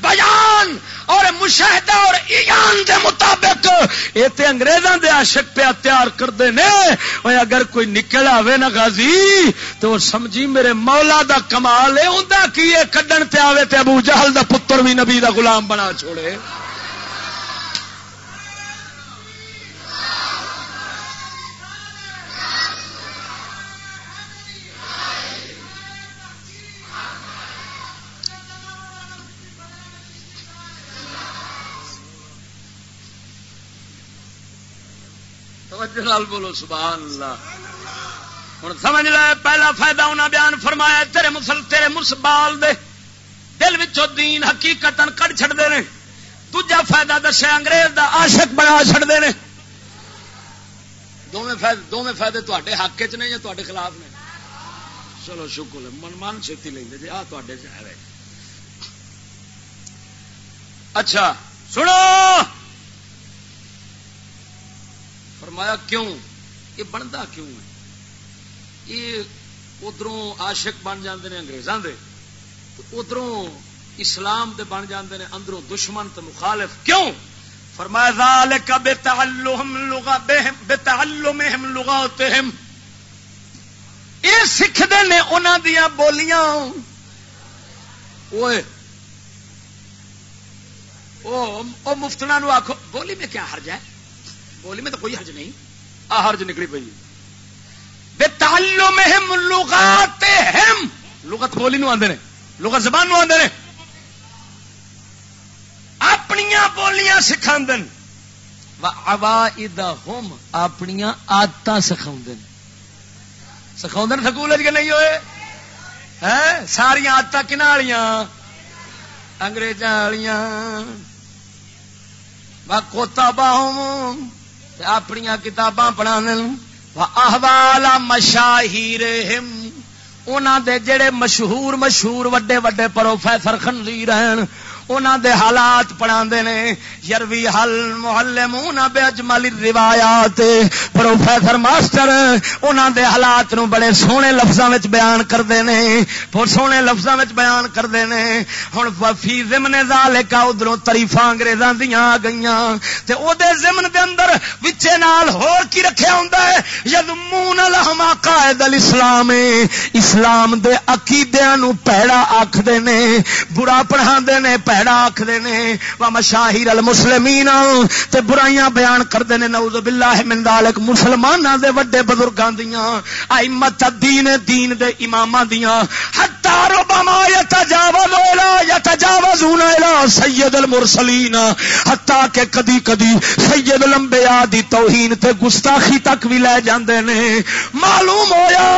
بیان اور مشاہدہ اور ایان دے مطابق یہ تے انگریزاں دے عاشق پہ تیار کرتے ہیں اگر کوئی نکل آوے نا غازی تو سمجھی میرے مولا دا کمال ہے ہوندا کی یہ کڈن تے آوے تے ابو جہل دا پتر بھی نبی دا غلام بنا چھوڑے۔ توجہ نال بولو، سبحان اللہ۔ ہوں سمجھ لے، پہلا فائدہ انہیں بیان فرمایا، تیرے مسل، تیرے مسبال دے دل وچوں دین حقیقت کڑ کٹ چڑتے ہیں دوجا فائدہ دسیا انگریز دا عاشق بنا چڑتے ہیں دونوں فائدے دونوں فائدے تے حق چ نہیں تے خلاف نے؟ چلو، شکر من من چھتی لیں جی آ تے اچھا سنو! فرمایا، کیوں؟ یہ بنتا کیوں ہے؟ یہ ادھروں عاشق بن جاندے نے انگریزاں دے، تو ادھروں اسلام دے بن جاندے نے اندروں دشمن تو مخالف، کیوں؟ فرمایا، ذالک بتعلم لغتهم بتعلمهم لغاتهم یہ سکھتے نے انہاں دیاں بولیاں۔ اوئے، او او مفتنا نو آخو بولی میں کیا حرج ہے؟ بولی میں تو کوئی حرج نہیں۔ آ حرج نکلی پی بے تعلو میں لغات لغت بولی نو آدھے لغت زبان نو آدھے اپنی بولیاں سکھا ہوم اپنی آدت سکھا سکھا سکول کے نہیں ہوئے؟ ساریا آدت کن اگریزاں والیا کوتا باہم اپنی کتاباں پڑھا احوال مشاہیر دے جڑے مشہور مشہور وڈے وڈے پروفیسر خنزیر ہیں انہوں دے حالات پڑھا نے، یروی حل محلے منہ بے اجمل روایات، پروفیسر ماسٹر انہوں دے حالات نو بڑے سونے لفظوں میں بیان کرتے ہیں سونے لفظوں میں بیان کرتے ہیں ہوں فی زمن زال کا ادھر تریفا انگریزاں دیا آ گئی تے او دے زمن دے اندر وچے نال ہور کی رکھیا ہوندا ہے؟ یذمون الہما قائد الاسلام۔ اسلام دے عقیدیاں نو پیڑا آکھدے نے، برا پڑھاندے نے پیڑا پیڑا آخر نے مشاہر المسلمین تے برائیاں بیان کرتے ہیں نعوذ باللہ من ذالک مسلماناں دے وڈے بزرگاں دیاں ائمت دین دین دے اماماں دیاں حتا ربما يتجاوز الى يتجاوزون الى سید المرسلین حتا کہ کدی کدی سید الانبیاء دی توہین تے گستاخی تک بھی لے جاندے نے۔ معلوم ہویا،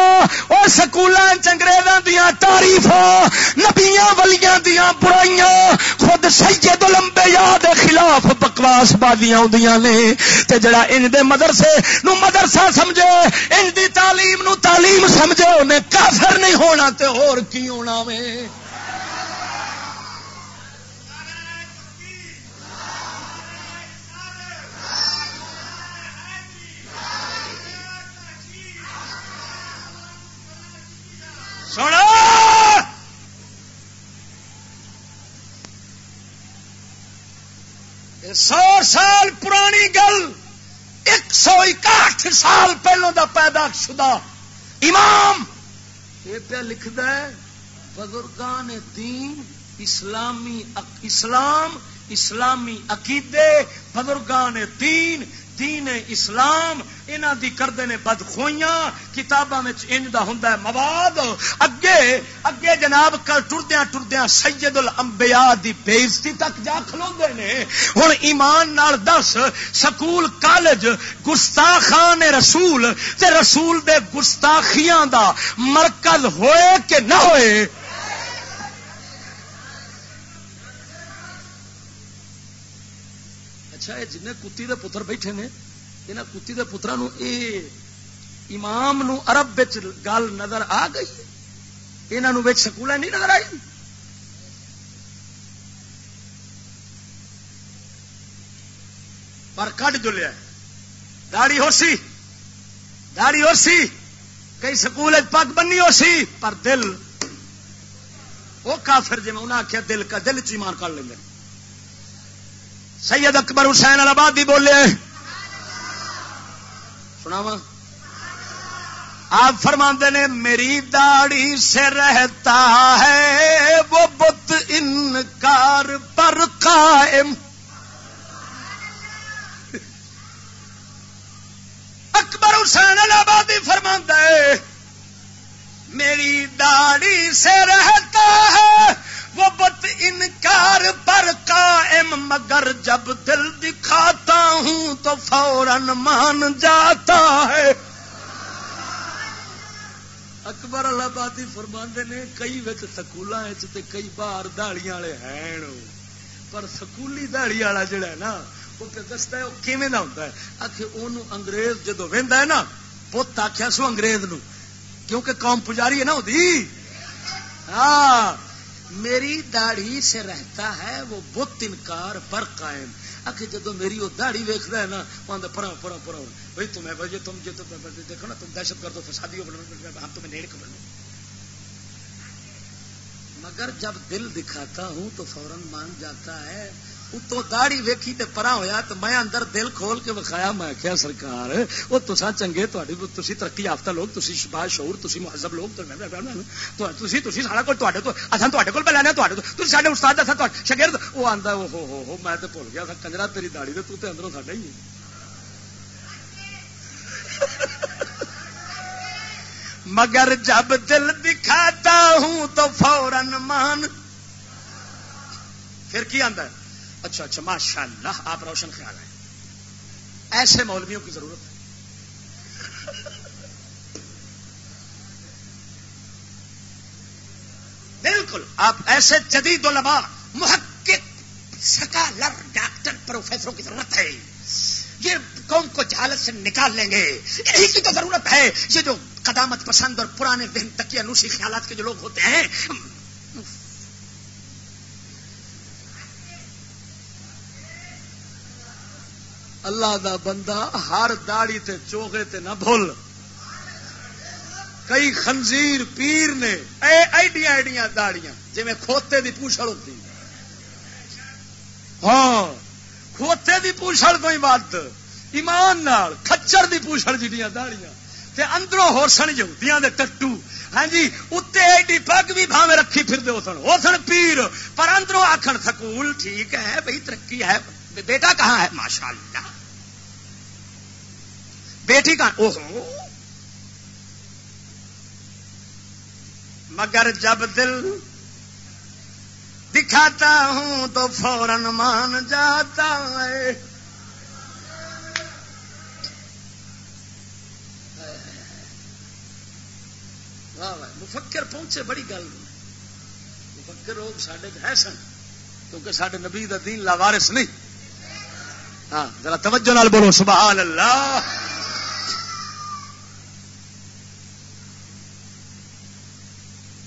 او سکولاں چنگریزاں دیاں تعریفاں نبیاں ولیاں دیاں برائیاں خود سید الانبیاء دے خلاف بکواس بازیاں ہوندیاں نے۔ تے جڑا ان دے مدرسے نو مدرسہ سمجھے ان دی تعلیم نو تعلیم سمجھے انہیں کافر نہیں ہونا تے اور کی ہونا وے؟ سنو! سو سال پرانی گل، ایک سو اکاٹھ سال پہلو دا پیدا شدہ امام۔ یہ پہ لکھتا ہے، بزرگان دین، اسلامی اسلام، اسلامی عقیدے، بزرگان دین دین اسلام انہاں دی کردے نے بدخوئیاں کتاباں وچ انج دا ہوندا ہے مواد۔ اگے اگے جناب کل ٹردیاں ٹردیاں سید الانبیاء دی بے عزتی تک جا کھلوندے نے۔ ہن ایمان نال دس، سکول، کالج، گستاخان رسول، تے رسول دے گستاخیاں دا مرکز ہوئے کہ نہ ہوئے؟ اچھا یہ جن کتی دے پتر بیٹھے نے یہاں کتی دے پترا نو اے امام نو عرب گل نظر آ گئی یہاں سکول نہیں نظر آئی پر کٹ جو لیا داڑی ہو سی داڑی ہو سی کئی سکول پگ بنی ہو سی پر دل وہ کافر جی میں انہیں آخیا دل کا، دل چیمان کر لیں سید اکبر حسین آبادی بولے سنا آپ فرما نے، میری داڑھی سے رہتا ہے، وہ بت انکار پر قائم۔ اکبر حسین آبادی فرما میری داڑھی سے رہتا ہے وہ بت انکار پر قائم، مگر جب دل دکھاتا ہوں تو فوراً مان جاتا ہے۔ اکبر آبادی فرماندے نے، کئی وچ سکول کئی بار دہڑی والے ہیں۔ پر سکولی دہڑی والا جڑا ہے نا، وہ دستا ہے، وہ کیون نہ ہوتا ہے؟ آخر انگریز جدو وہدا ہے نا، پت آخیا سو انگریز نو کیونکہ قوم پجاری ہے نا وہ ہاں۔ میری داڑھی سے رہتا ہے، وہ بت انکار پر قائم۔ آخر جدو میری وہ داڑھی ویکد ہے نا، وہ پڑا پڑا پڑا بھائی تمہیں بھائی تم جو دیکھو نا، تم دہشت گرد فسادی ہو ہم تمہیں نیڑ کر مگر جب دل دکھاتا ہوں تو فوراً مان جاتا ہے اتو داڑی ویکھی تے پرا ہویا تو میں اندر دل کھول کے وکھایا، میں کیا سرکار وہ تسا چنگے تھی ترقی یافتہ لوگ تھی با شعور تھی مہذب لوگ تو تسی تسی سارا کچھ تے کول پہ لینا تھی سارے استاد شگرد وہ آتا ہو ہو ہو، میں تو بھول گیا کنجرا، تیری داڑی تے تو تے اندروں ساڈا ہی مگر جب دل دکھاتا ہوں تو فوراً مان۔ پھر کی آتا ہے؟ اچھا اچھا ماشاء اللہ آپ روشن خیال ہیں۔ ایسے مولویوں کی ضرورت ہے۔ بالکل، آپ ایسے جدید علماء، محقق، سکالر، ڈاکٹر، پروفیسروں کی ضرورت ہے۔ یہ قوم کو جہالت سے نکال لیں گے۔ یہی کی تو ضرورت ہے۔ یہ جو قدامت پسند اور پرانے دن تکیا نوشی خیالات کے جو لوگ ہوتے ہیں اللہ دا بندہ ہر داڑی تے چوگے تے نہ بھول۔ کئی خنزیر پیر نے ایڈیاں ایڈیاں داڑیاں جی میں کھوتے دی پوچھل ہوتی ہاں کھوتے دی پوچھل کوئی بات ایمان نال کچر دی پوچھل جڑیاں داڑیاں تے اندروں ہورسن یہودیاں دے ٹٹو۔ ہاں جی اتنے ایڈی پگ بھی بھاوے رکھی پھر دے سن۔ ہو سن پیر، پر اندروں آخر سکول ٹھیک ہے بھائی ترقی ہے بیٹا کہاں ہے؟ ماشاء اللہ بیٹی کہاں اوہو مگر جب دل دکھاتا ہوں تو فوراً مان جاتا ہے۔ مفکر پہنچے، بڑی گل۔ مفکر لوگ سڈے ہے سن، کیونکہ سڈے نبی کا دین لاوارس نہیں۔ ہاں ذرا توجہ نال بولو، سبحان اللہ۔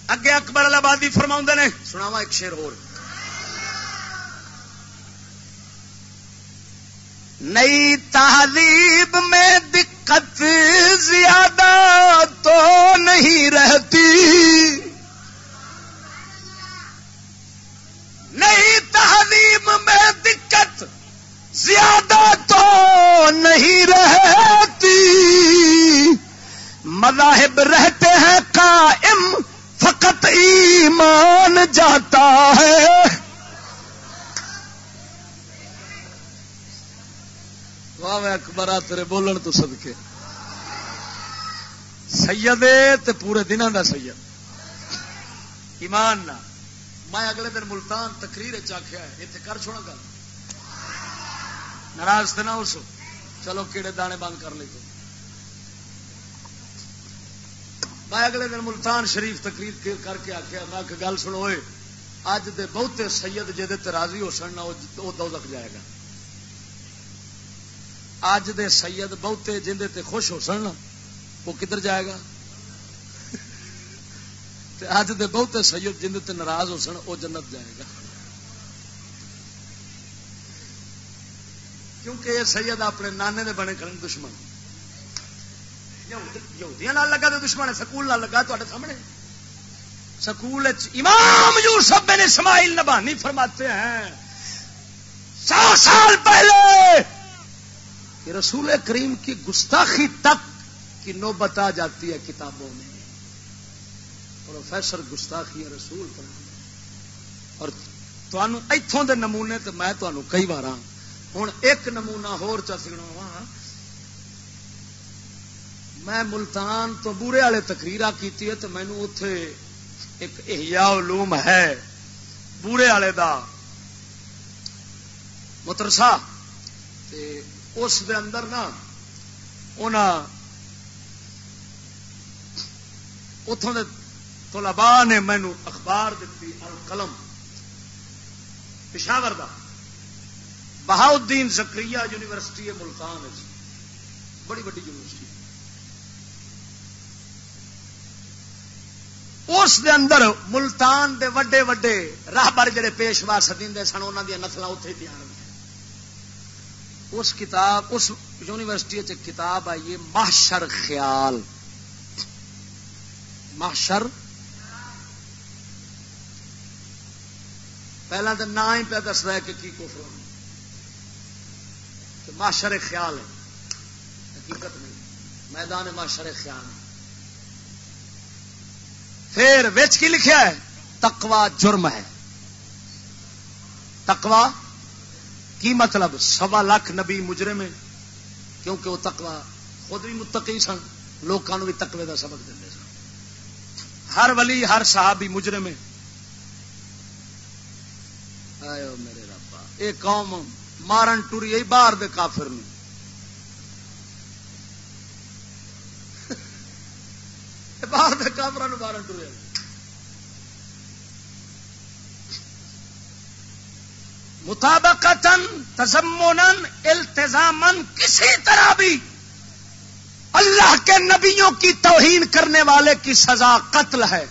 اگے اکبر آبادی فرما نے۔ سناوا ایک شیر ہو نئی تہذیب میں دقت زیادہ تو نہیں رہتی۔ نئی تہذیب میں دقت زیادہ تو نہیں رہتی۔ مذاہب رہتے ہیں قائم فقط ایمان جاتا ہے۔ اکبر تیرے بولن تو سدکے سید تے پورے دنوں دا سید۔ ایمان نہ۔ میں اگلے دن ملتان تقریر آخیا اتنے کر چھوڑا گل ناراض تو نہ اس چلو کیڑے دانے بند کر لی تو میں اگلے دن ملتان شریف تقریر کر کے آخیا میں گل سنو اج دے بہتے سید جہد راضی ہو سن وہ دو تک جائے گا۔ اج دے سید بہتے جہد تے خوش ہو سن وہ کدھر جائے گا؟ اج دے بہتے سید جن تے ناراض ہو سن وہ جنت جائے گا۔ کیونکہ یہ سید اپنے نانے دے بنے کھڑے دشمن۔ یہودیاں لگا تو دشمن سکول لگا تے سامنے۔ سکول امام یوسف بن اسماعیل نبانی فرماتے ہیں، سو سال پہلے کہ رسول کریم کی گستاخی تک کی نوبت آ جاتی ہے کتابوں میں۔ پروفیسر گستاخی رسول پر اور اتوں دے نمونے تو میں تمہوں کئی بار ہوں ایک نمونہ ہور چکنا وا میں ملتان تو بورے والے تقریر کی تو مینو اتے ایک احیاء علوم ہے بورے والے دا مترسا اس دے اندر نا اتوں دے طلباء نے مینو اخبار دیتی القلم۔ پشاور دا۔ بہاؤدین زکری یونیورسٹی ملتان بڑی بڑی یونیورسٹی۔ اس دے اندر ملتان دے وڈے وڈے راہبر جڑے پیشوا سدی سن انہوں دیا نسل اتے تیار اس کتاب، اس یونیورسٹی کتاب آئی ہے، محشر خیال۔ محشر؟ پہلا تو نہ ہی پہ دس رہا ہے کہ کی کفر معاشر خیال ہے۔ حقیقت نہیں۔ میدان معاشر خیال۔ ہے پھر وچ کی لکھا ہے؟ تقوا جرم ہے۔ تقوا کی مطلب؟ سوا لاکھ نبی مجرم ہے کیونکہ وہ تقوا خود بھی متقی سن لوگوں بھی تقوی کا سبق دے سن۔ ہر ولی، ہر صحابی مجرم ہے میرے ربا یہ قوم، مارن ٹوری باہر دے کافر نے باہر دے کافر مارن ٹوری مطابق تزمن کسی طرح بھی اللہ کے نبیوں کی توہین کرنے والے کی سزا قتل ہے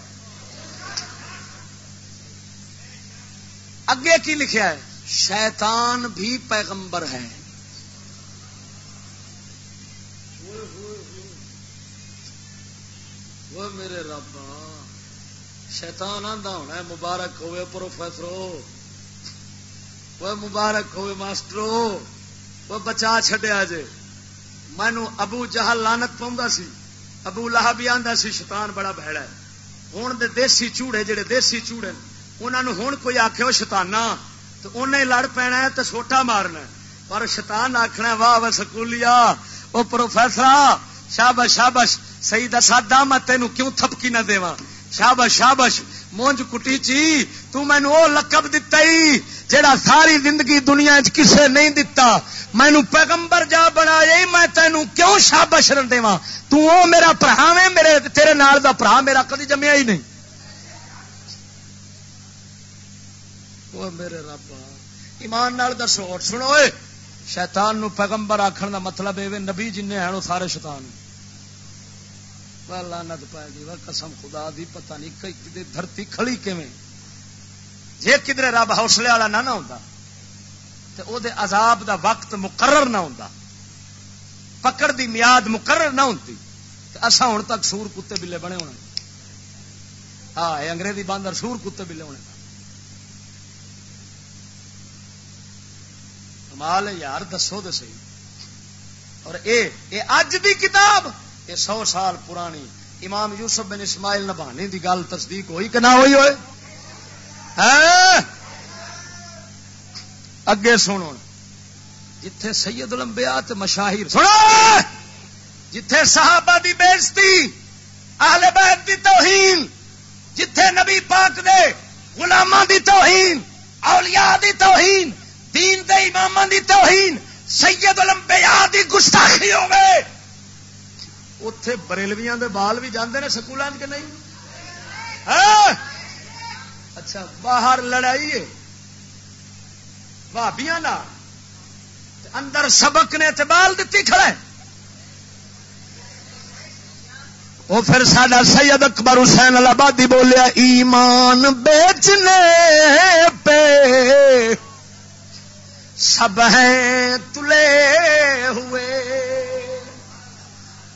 اگے کی لکھا ہے شیطان بھی پیغمبر ہے وہ میرے رب شیطان آدھا ہونا ہے مبارک ہوئے پروفیسرو وہ مبارک ہوئے ماسٹرو وہ بچا چڈیا جے مینو ابو جہل لانت پاؤں سی ابو لاہ بھی آدھا سی شیطان بڑا بہڑا ہے ہوں دے دیسی چوڑے جڑے دیسی چوڑے انہوں ہوں کوئی آخ شتانا تو انہیں لڑ پینا ہے تو سوٹا مارنا پر شیطان آخنا واہ واہ سکولیا وہ پروفیسر شابش شابش سی دسا میں تینوں کیوں تھپکی نہ دے شابش شابش، مونج کٹی چی تینو وہ لقب دتا ہی جڑا ساری زندگی دنیا چ کسے نہیں دتا۔ مینو پیغمبر جا بنا میں تینوں کیوں شابش رن دے تو میرا برا میرے تیرے نال دا برا میرا کدی جمیا ہی نہیں۔ وہ میرے رب، ایمان نال دسو اور سنو شیطان نو پیغمبر آخر دا مطلب یہ نبی جن ہیں وہ سارے شیطان۔ لانت پائے گی وہ قسم خدا دی، پتہ نہیں دھرتی کھڑی کیویں۔ جی کدھر رب حوصلے والا نہ ہوتا تو او دے عذاب دا وقت مقرر نہ ہوتا پکڑ دی میاد مقرر نہ ہوتی اصا ہوں تک سور کتے بلے بنے ہونے۔ ہاں انگریزی باندر سور کتے بلے ہونے۔ کمال یار، دسو تو سی اور اے اے اج دی کتاب یہ سو سال پرانی امام یوسف بن اسماعیل نبانی دی گل تصدیق ہوئی کہ نہ ہوئی ہوئے؟ ہاں؟ اگے سنو۔ جتھے سید الانبیاء تے مشاہیر، سنو! جتھے صحابہ دی بےزتی، اہل بیت دی توہین، جتھے نبی پاک دے غلاماں دی توہین، اولیاء دی توہین، دین دے اماماں دی توہین، سید الانبیاء دی گستاخی ہوے اتے بریلویاں دے بال بھی جاندے نے سکولوں کے نہیں اچھا باہر لڑائی ہے بھابیاں اندر سبق نے تے بال دیتی کھڑے وہ پھر سڈا سید اکبر حسین آبادی بولیا ایمان بیچنے پہ سب ہیں تلے ہوئے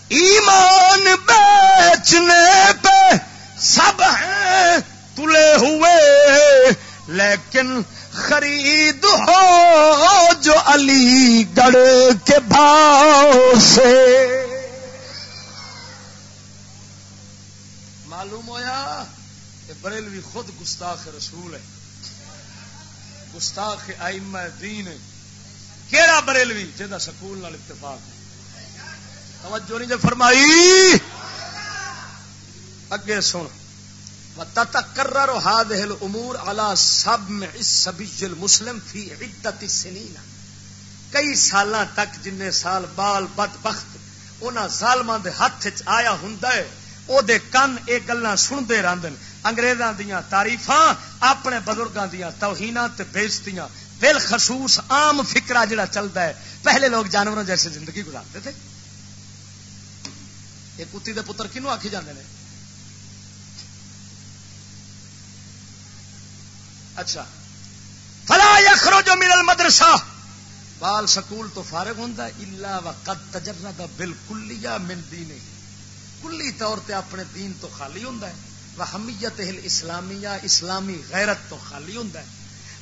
ایمان بیچنے پہ سب ہیں تلے ہوئے، لیکن خرید ہو جو علی گڑھ کے بھاؤ سے۔ معلوم ہویا کہ بریلوی خود گستاخ رسول ہے۔ گستاخ آئم دین کیڑا بریلوی جہاں سکول نال اتفاق توجہ نہیں جو فرمائی۔ اگے سن۔ تتکرر هذه الامور على سب السبي المسلم في عده السنين کئی سالاں تک جن سال بال بد بخت انہاں ظالماں دے ہاتھ وچ آیا ہوندا ہے، او دے کن اے گلاں سنتے رہندن۔ انگریزاں دیاں تعریفاں، اپنے بزرگاں دیاں توہیناں تے بےزتیاں۔ بالخصوص عام فکرہ جڑا چلتا ہے۔ پہلے لوگ جانوروں جیسے زندگی گزارتے تھے۔ یہ کتی دے پتر کنو آکھی جاندے نے اچھا فلا یخرو جو من المدرسہ بال سکول تو فارغ ہوتا الا وقت تجرد بالکل من دین کلی طور تے اپنے دین تو خالی ہوں وہ حمیت اسلامیہ اسلامی غیرت تو خالی ہوں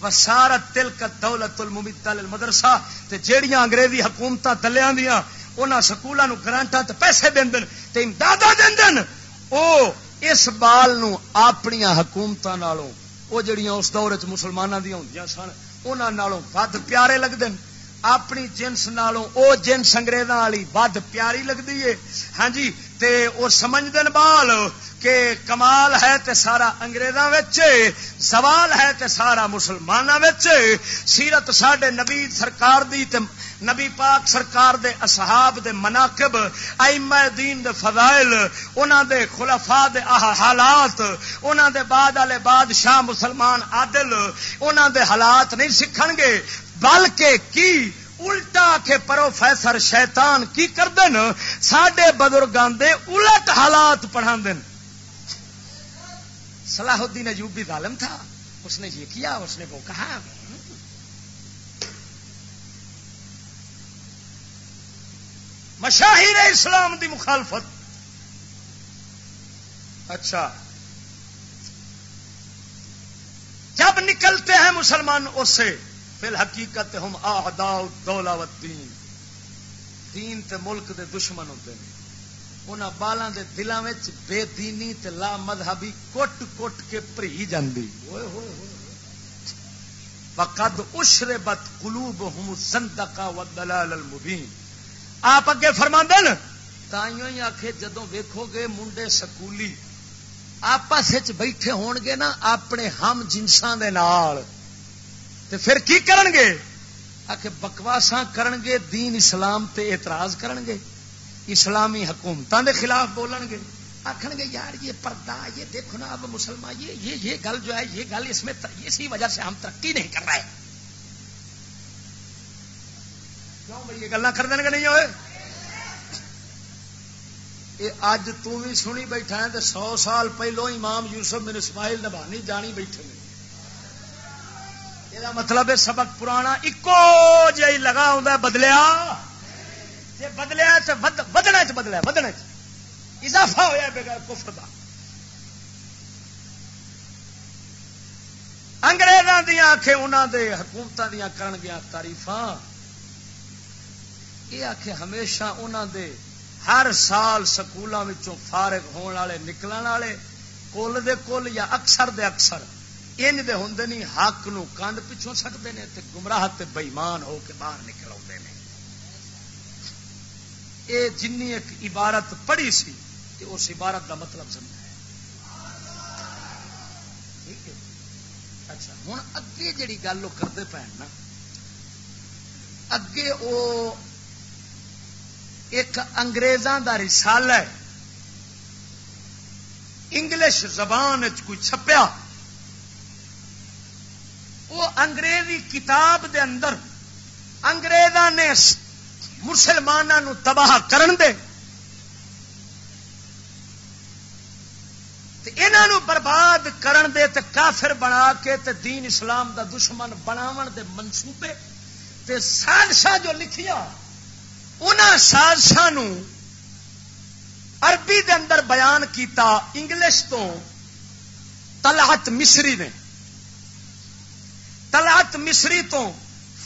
وہ سارا تل کا دولت المتا مدرسہ جیڑیاں انگریزی حکومت دلیا دیا انہوں سکولوں گرانٹا پیسے دین دن تے امداد دین دن او اس بال نو اپنیا حکومتوں او جڑیاں اس دور چ مسلمانوں دیا ہوں سن انہوں ود پیارے لگتے ہیں اپنی جنس نالوں، او جنس انگریزاں والی ود پیاری لگتی ہے۔ ہاں جی تے او سمجھ دن بال کہ کمال ہے تے سارا انگریزاں وچ سوال ہے تے سارا مسلماناں وچ۔ سیرت ساڈے نبی سرکار دی تے نبی پاک سرکار دے اصحاب دے مناقب، ائمہ دین دے فضائل، انہاں دے خلفاء دے حالات، انہاں دے بعد والے بادشاہ مسلمان عادل، انہاں دے حالات نہیں سکھن گے۔ بلکہ کی الٹا کے پروفیسر شیطان کی کر دین سڈے بزرگوں دے الٹ حالات پڑھا دین صلاح الدین ایوبی ظالم تھا۔ اس نے یہ کیا، اس نے وہ کہا۔ مشاہیر اسلام دی مخالفت۔ اچھا۔ جب نکلتے ہیں مسلمان، اس سے فی الحقیقت ہم آہدا دولا و دین دین تے ملک دے دشمن ہوتے ہیں انہاں بالاں دے دلاں وچ بے دینی تے لا مذہبی کٹ کٹ کے پری جاندی۔ ہوئے ہوئے ہوئے وقد اشربت قلوبهم الزندقه والضلال المبين آپ اگے فرما دین تائیوں ہی آخے جدو ویکھو گے منڈے سکولی، آپس بیٹھے ہون گے نا، اپنے ہم جنساں دے نال۔ تے پھر کی کرن گے آخ بکواساں کرن گے دین اسلام تے اعتراض کرن گے اسلامی حکومتوں دے خلاف بولن گے آخر گے یار یہ پردہ، یہ دیکھو نا، اب مسلمان، یہ یہ یہ گل جو ہے، یہ گل اس میں اسی وجہ سے ہم ترقی نہیں کر رہے۔ کیوں بھائی یہ گلا کر دیں گے نہیں ہوئے؟ یہ اج تھی سنی بیٹھا ہے تو سو سال پہلو امام یوسف بن اسماعیل نبانی جانی بیٹھے یہ مطلب ہے سبق پرانا ایکو جی لگا ہوں بدلیا جی بدلیا تو بدنا چ بدلیا بدنا چ اضافہ ہوا بغیر کفر کا انگریزوں دیا آخے انہوں دے حکومت دیا کرن گیا تاریف یہ آخ ہمیشہ انہوں دے ہر سال سکولوں فارغ ہونے والے نکلن والے کل دے کل یا اکثر دے اکثر ان دے ہوں نہیں، حق نو کنڈ پچھوں سکتے ہیں تے گمراہ تے بئیمان ہو کے باہر نکل آتے ہیں یہ جن ایک عبارت پڑھی سی تے اس عبارت دا مطلب سمجھا اچھا ہوں اگے جڑی گل وہ کرتے پے نا، اگے وہ ایک انگریزاں دا رسالہ ہے۔ انگلش زبان کوئی چھپیا۔ وہ انگریزی کتاب دے اندر انگریزاں نے مسلمانوں تباہ کرن دے۔ انہوں برباد کرن دے تے کافر بنا کے تے دین اسلام دا دشمن بناو دے منصوبے تے سازشاں جو لکھیا انہاں سازشاں نو عربی دے اندر بیان کیتا، انگلش تو طلعت مصری نے۔ طلعت مصری تو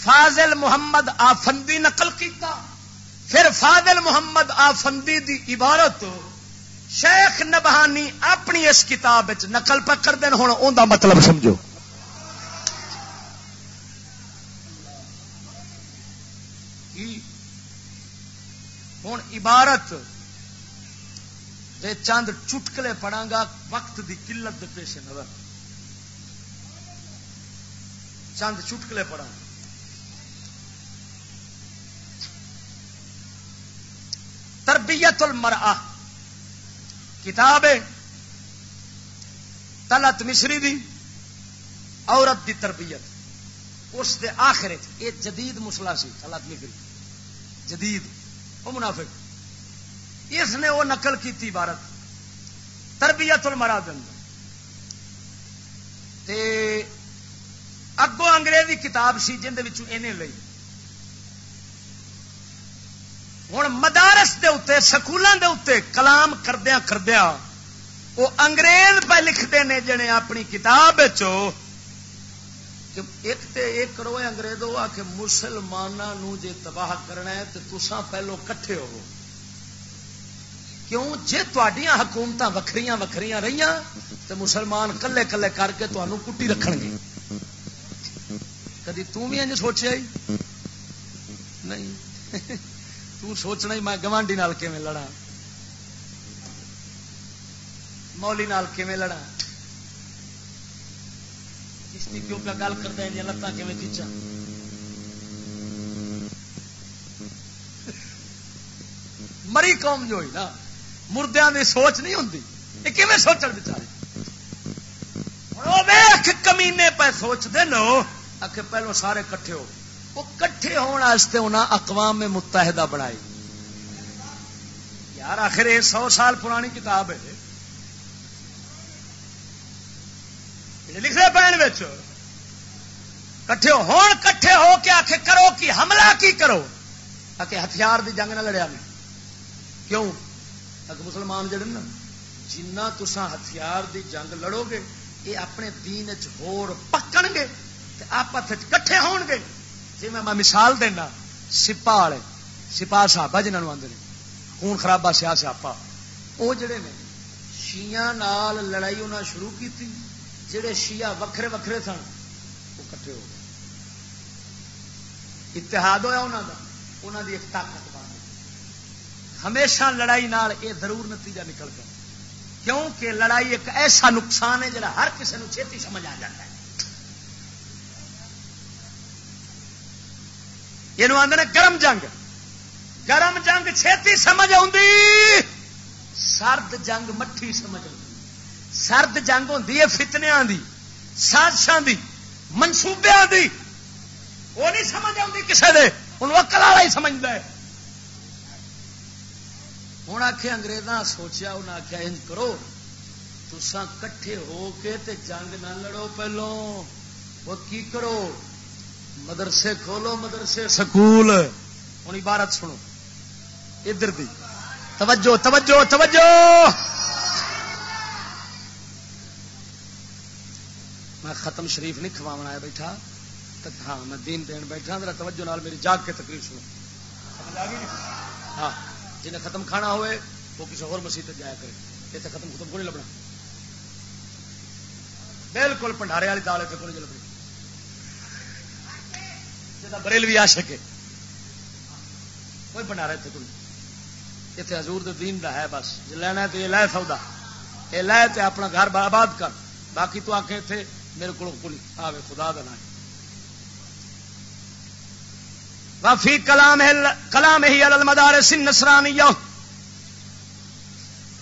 فاضل محمد آفندی نقل کیتا۔ پھر فاضل محمد آفندی دی عبارت شیخ نبہانی اپنی اس کتاب نقل پکڑ دین۔ ہوں ان مطلب سمجھو۔ جی۔ ہوں عبارت دے چند چٹکلے پڑا گا۔ وقت دی قلت دے پیش نظر۔ چند چٹکلے پڑا۔ تربیت المرأہ کتاب ہے تلت مصری دی عورت دی تربیت۔ اس دے آخر یہ جدید مسلا سی تلت مصری جدید۔ وہ منافق۔ اس نے وہ نقل کی عبارت۔ تربیت المرا دن اگوں انگریزی کتاب سی جن لئی۔ ہوں مدارس دے اتنے سکولوں دے اتنے کلام کردیا کردیا وہ انگریز پہ لکھتے ہیں جنے اپنی کتاب ایک تے ایک کرو انگریز آ کے مسلمانوں جے تباہ کرنا ہے تو تسا پہلو کٹھے ہو کیوں؟ جی تڈیاں حکومت وکری وکری رہی تو مسلمان کلے کلے کر کے تمہوں کٹی رکھ گے کدی تھی سوچیا ہی؟ نہیں. تو سوچنا ہی میں گوانڈی لڑا مولی نال لڑا کیوں پہ گل کرتا ہے جی؟ لتان کھینچا مری قوم جو ہوئی نا مردوں کی سوچ نہیں ہوں یہ کیون سوچن بچارے؟ کمینے پہ سوچتے نو آ پہلو سارے کٹھے ہو۔ وہ کٹھے ہونے انہیں اقوام میں متحدہ بنائی یار آخر یہ سو سال پرانی کتاب ہے۔ لکھے پہن کٹھے ہون کٹھے ہو کے آخ کرو کہ حملہ کی کرو۔ آ ہتھیار دی جنگ نہ لڑیا میں۔ کیوں؟ مسلمان جڑے نا جنہ تسا ہتھیار دی جنگ لڑو گے، یہ اپنے دین چور پکن گے آپس کٹھے ہون گے۔ جی میں مثال دینا سپا والے سپا صاحب جنہوں آدھے خون خرابا سیا سیاپا۔ وہ جڑے نے شیا نال لڑائی انہیں شروع کی تھی جڑے شیعہ وکھرے وکھرے سن وہ کٹھے ہو گئے۔ اتحاد ہوا انہوں کا انہوں کی ایک طاقت بن ہمیشہ لڑائی نال یہ ضرور نتیجہ نکل گیا۔ کیونکہ لڑائی ایک ایسا نقصان ہے جڑا ہر کسی نے چھتی سمجھ آ جاتا ہے۔ یہ آدھے گرم جنگ گرم جنگ چھتی سمجھ سرد جنگ مٹھی سمجھ سرد جنگ ہوں فتنیا دی سازشاں منصوبے دی وہ نہیں سمجھ آتی کسی دے ہوں اکل والا ہی سمجھتا ہے ہوں آخ انگریزاں سوچیا انہیں آخیا انج کرو تسان کٹھے ہو کے تے جنگ نہ لڑو پہلو وہ کی کرو مدرسے کھولو، مدرسے سکول۔ ہوں عبارت سنو۔ ادھر دی۔ توجہ توجہ توجہ۔ میں ختم شریف نہیں کھوا آیا بیٹھا۔ ہاں میں دین دین بیٹھا، ذرا توجہ نال میری جاگ کے تقریر سنو۔ ہاں جنہیں ختم کھانا ہوئے، وہ کسی اور مسیح تک جایا کرے۔ یہ تو ختم ختم کو نہیں لبنا۔ بالکل پنڈارے والی دال اتنے کوئی جی لبنی؟ جا بریل بھی آ سکے۔ کوئی بنڈارا اتنے کوئی۔ اتنے حضور دے دین دا ہے بس۔ جی لینا تو یہ لے سودا۔ یہ لے تو اپنا گھر آباد کر۔ باقی تو آ کے اتنے میرے کو آوے خدا دنا وفی کلام کلام ہی المدار سن نسرانی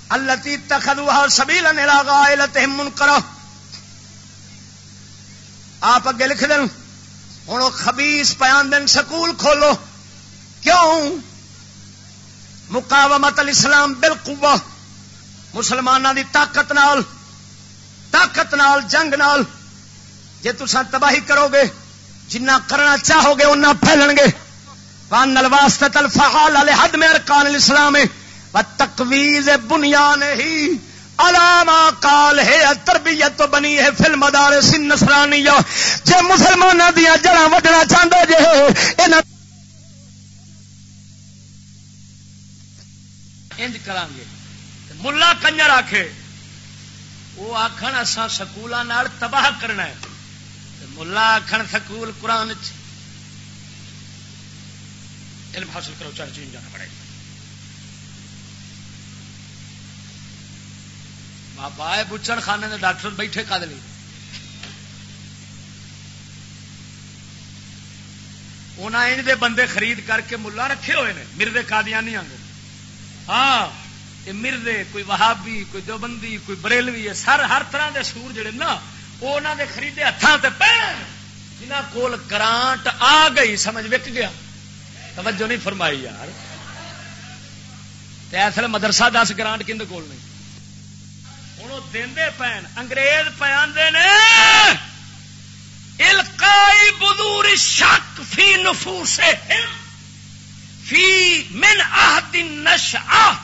اللہ تخدوہ سبیل نیلا غائلتہم منکرہ۔ آپ اگے لکھ دیں۔ ہوں خبیس پیان دن سکول کھولو۔ کیوں؟ مقاومت الاسلام بالقوہ۔ مسلمانوں دی طاقت نال طاقت نال، جنگ نال۔ جے تسا تباہی کرو گے، جنہ کرنا چاہو گے انہ پھیلن گے۔ وان الواسطہ الفحال لحد میں ارکان الاسلام و تقویز بنیان ہی۔ علامہ کال ہے تربیت تو بنی ہے فلم دار سن نسرانی جے مسلمانوں دیا جڑا وڈنا چاہتا جے انج کران گے۔ ملا کنجر آکھے وہ آخر اصا سکول تباہ کرنا ہے۔ ملا آخر سکول قرآن علم حاصل کرو چار چین جانا جی، پڑے گا بابا بچڑ خانے کے ڈاکٹر بیٹھے کد لی انہیں دے بندے خرید کر کے ملا رکھے ہوئے ہیں مردے کادیا نہیں آگے ہاں یہ مردے کوئی وہابی کوئی دوبندی کوئی بریلوی ہے سر ہر طرح دے سور جڑے نا وہ انہوں دے خریدے ہاتھوں سے پہ جنہ کول گرانٹ آ گئی سمجھ وک گیا توجہ نہیں فرمائی یار اصل مدرسہ دس گرانٹ کھنڈ کول نہیں ہوں دے پین۔ انگریز پہ آدھے نے، القائی بدور شک فی نفوس فی من آہ نش آہ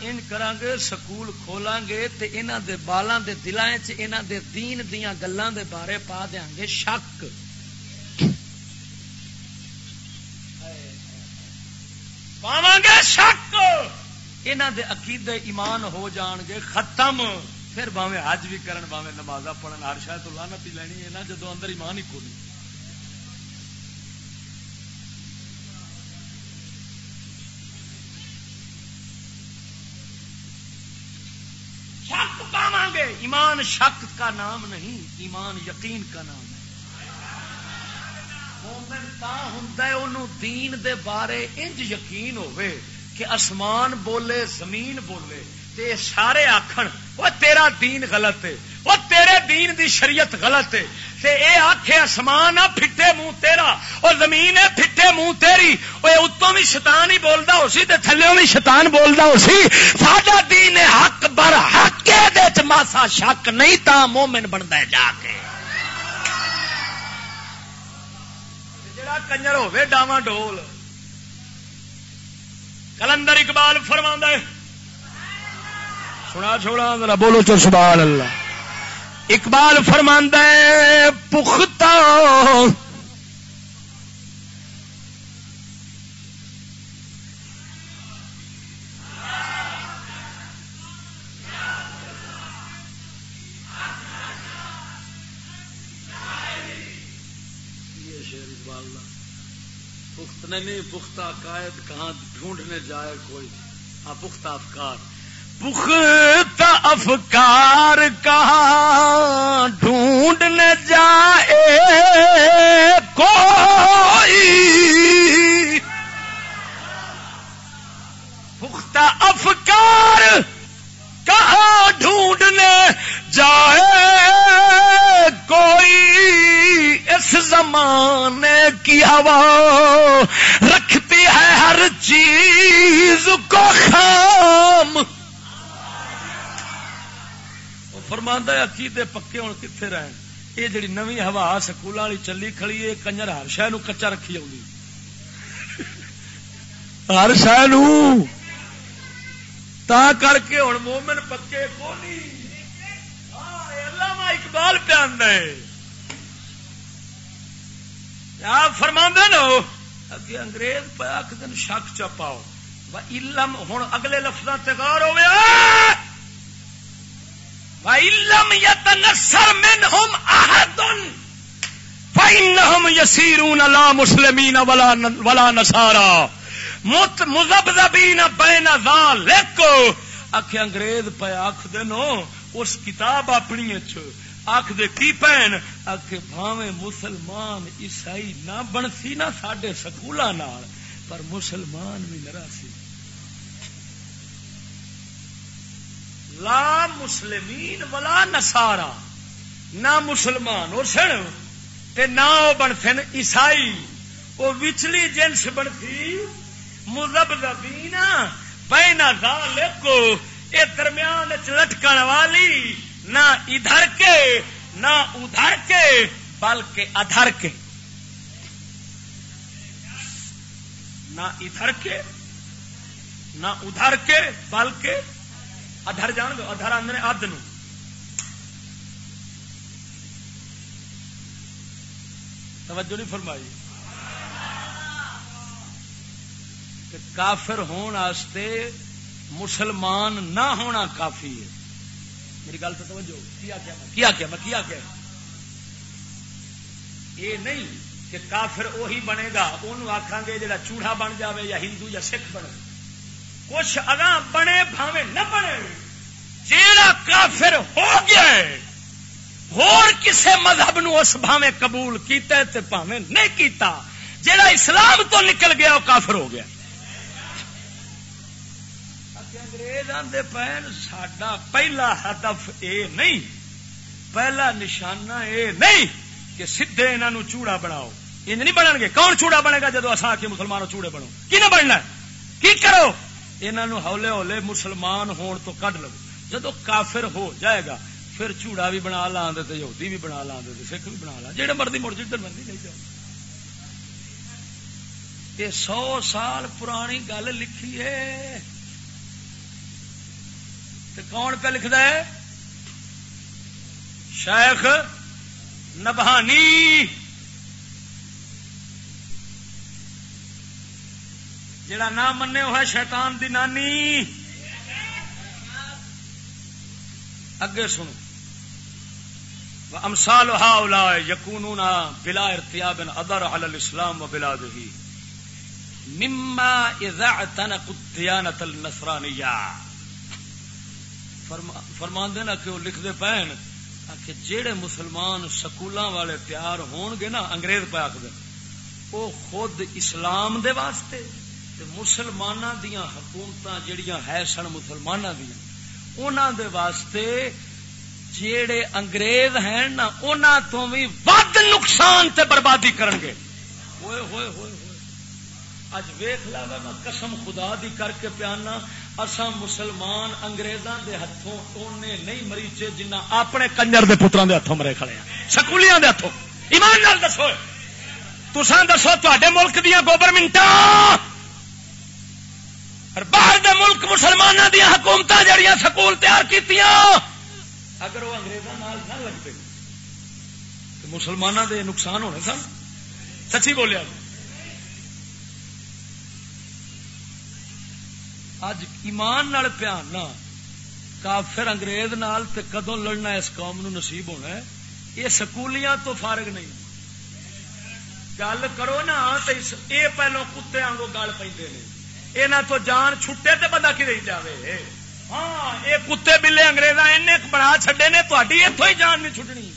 ان کران گے سکول کھولاں گے تے انہاں دے بالاں دے دلاں وچ انہاں دے دین دیاں گلاں دے بارے پا دیاں گے شک۔ پاواں گے شک۔ انہاں دے عقیدے ایمان ہو جان گے، ختم۔ پھر باویں حج بھی کرن باویں نمازاں پڑھن، ہر شاید تو لعنت ہی لینی ہے نا، جدوں اندر ایمان ہی کھولی شک پاواں گے۔ ایمان شک کا نام نہیں، ایمان یقین کا نام ہے۔ مومن تا ہوندا ہے دین دے بارے انج یقین ہوئے کہ اسمان بولے، زمین بولے، تے سارے آخر وہ تیرا دین غلط ہے، وہ تیرے دین دی شریعت غلط ہے، تے اے آخے آسمان آ پھٹے منہ تیرا، اور زمین ہے پھٹے منہ تیری وہ اتوں بھی شیطان ہی بولتا ہو سی تے تھلے بھی شیطان بولتا ہو سی ساڈا دین حق بر حق کے ماسا شک نہیں تا مومن بنتا ہے جا کے۔ جڑا کنجر ہوے ڈاواں ڈول کلندر اقبال فرما ہے۔ سنا چھوڑا ذرا بولو چل سبحان اللہ۔ اقبال فرماندہ پختہ نہیں پختہ قائد کہاں ڈھونڈنے جائے کوئی؟ ہاں پختہ افکار۔ پختہ افکار کہاں ڈھونڈنے جائے کوئی؟ پختہ افکار کہاں ڈھونڈنے جائے کوئی؟ اس زمانے کی ہوا رکھتی ہے ہر چیز کو خام۔ فرماندہ عقیدے پکے ہوں کتنے رہن۔ یہ جڑی نوی ہوا سکول والی چلی کھڑی ہے کنجر ہر شہ کچا رکھی آؤں ہر شہ تا کر کے ہوں مومن پکے کو نہیں اقبال پہ آدھا آپ فرما نا اگے انگریز پہ آخ دن شک چپاؤ۔ علم ہوں اگلے لفظ تگار ہوئے۔ وَإِلَّمْ يَتَنَسَّرْ مِنْهُمْ أَحَدٌ فَإِنَّهُمْ يَسِيرُونَ لَا مُسْلِمِينَ وَلَا نَصَارَى مُذَبْذَبِينَ بَيْنَ ذَلِكَ اکھے انگریز پہ آکھ دینو اس کتاب اپنی اچھ۔ آخ دے کی پہن؟ آخ بھاوے مسلمان عیسائی نہ بنسی نہ سڈے سکولا پر مسلمان بھی نرا سی۔ لا مسلمین ولا نسارا نہ مسلمان اور سن تے نہ وہ بنتے عیسائی۔ وہ وچلی جنس بنتی مذہب زبین پینا ذالکو اے درمیان لٹکن والی۔ نہ ادھر کے، نہ ادھر کے، بلکہ ادھر کے۔ نہ ادھر کے، نہ ادھر کے، بلکہ ادھر جان دو ادھر آدھے اد ن توجہ نہیں فرمائی۔ کہ کافر ہون ہونے مسلمان نہ ہونا کافی ہے۔ میری گل تو توجہ کیا کیا کیا کیا میں؟ کیا کیا یہ نہیں کہ کافر وہی بنے گا انہوں آخان گے جا چوڑا بن جاوے یا ہندو یا سکھ بنے۔ کچھ اگاں بنے بھاوے نہ بنے۔ جیڑا کافر ہو گیا ہے اور کسے مذہب نو اس بھاوے قبول کیتا تے بھاوے نہیں کیتا۔ جیڑا اسلام تو نکل گیا وہ کافر ہو گیا۔ دے پین ساڈا پہلا ہدف اے نہیں، پہلا نشانہ اے نہیں کہ سیدے انہوں چوڑا بناؤ۔ انج نہیں بنن گے۔ کون چوڑا بنے گا جدو اصا کے مسلمانوں چوڑے بنو؟ کی نہ بننا؟ کی کرو؟ انہوں ہولے ہولے مسلمان ہون تو کڈ لو۔ جدو کافر ہو جائے گا، پھر چوڑا بھی بنا لا دے یہودی بھی بنا لا دے سکھ بھی بنا لا جہاں مرضی مڑ جی، جدھر مرضی نہیں جاؤ۔ یہ سو سال پرانی گل لکھی ہے۔ تو کون پہ لکھد ہے؟ شیخ نبہانی۔ جڑا نہ منے وہ ہے شیطان دی نانی۔ اگے سنو۔ امسال یقون بلا ارتیاب ادر علی الاسلام و بلا دہی مما اذا اعتنق الدیانت النصرانیہ۔ فرمان دینا کہ وہ لکھتے پہن کہ جہے مسلمان سکولوں والے تیار ہون گے نا، انگریز پہ آخر وہ خود اسلام دے واسطے مسلمان دیا حکومت جہیا ہے سن مسلمان دیا انہوں دے واسطے جیڑے انگریز ہیں نا انہوں تو بھی ود نقصان تے بربادی کرن گے۔ ہوئے ہوئے ہوئے ہوئے۔ اج ویخ لا میں قسم خدا دی کر کے پیانا اسا مسلمان انگریزاں دے ہاتھوں اونے نہیں مریچے جنہ اپنے کنجر دے پتراں دے ہاتھوں مرے کھڑے ہیں۔ سکولیاں دے ہاتھوں ایمان نال دسو۔ تساں دسو تواڈے ملک دیاں گورنمنٹاں۔ اور باہر دے ملک مسلماناں دیاں حکومتاں جڑیاں سکول تیار کیتیاں۔ اگر وہ انگریزاں نال نہ لگتے، تو مسلماناں دے نقصان ہونے سن۔ سچی بولیا۔ اج ایمان نال کافر انگریز نال تے کدو لڑنا اس قوم نو نصیب ہونا ہے یہ سکولیاں تو فارغ نہیں گل کرو نا یہ پہلو کتے آنگو گل پہ یہاں تو جان چھٹے تے بندہ کی رہی جائے ہاں یہ کتے بلے انگریز این بنا چڈے نے تھی اتوں ہی جان نہیں چھٹنی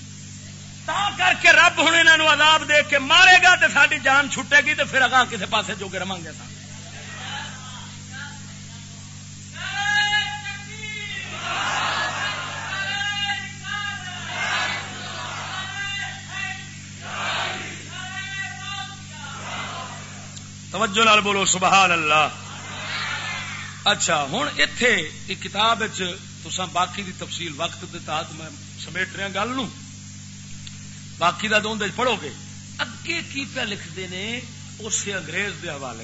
تا کر کے رب ہوں یہاں عذاب دے کے مارے گا تو ساری جان چھٹے گی تو پھر اگاں کسی پاسے جو کے رواں گے توجہ نال بولو، سبحان اللہ۔ اچھا ہوں اتے ایک کتاب باقی دی تفصیل وقت کے تحت میں سمیٹ رہا ہاں گل نو۔ باقی کا دون پڑھو گے۔ اگے کی پہ لکھتے ہیں اسے انگریز دے حوالے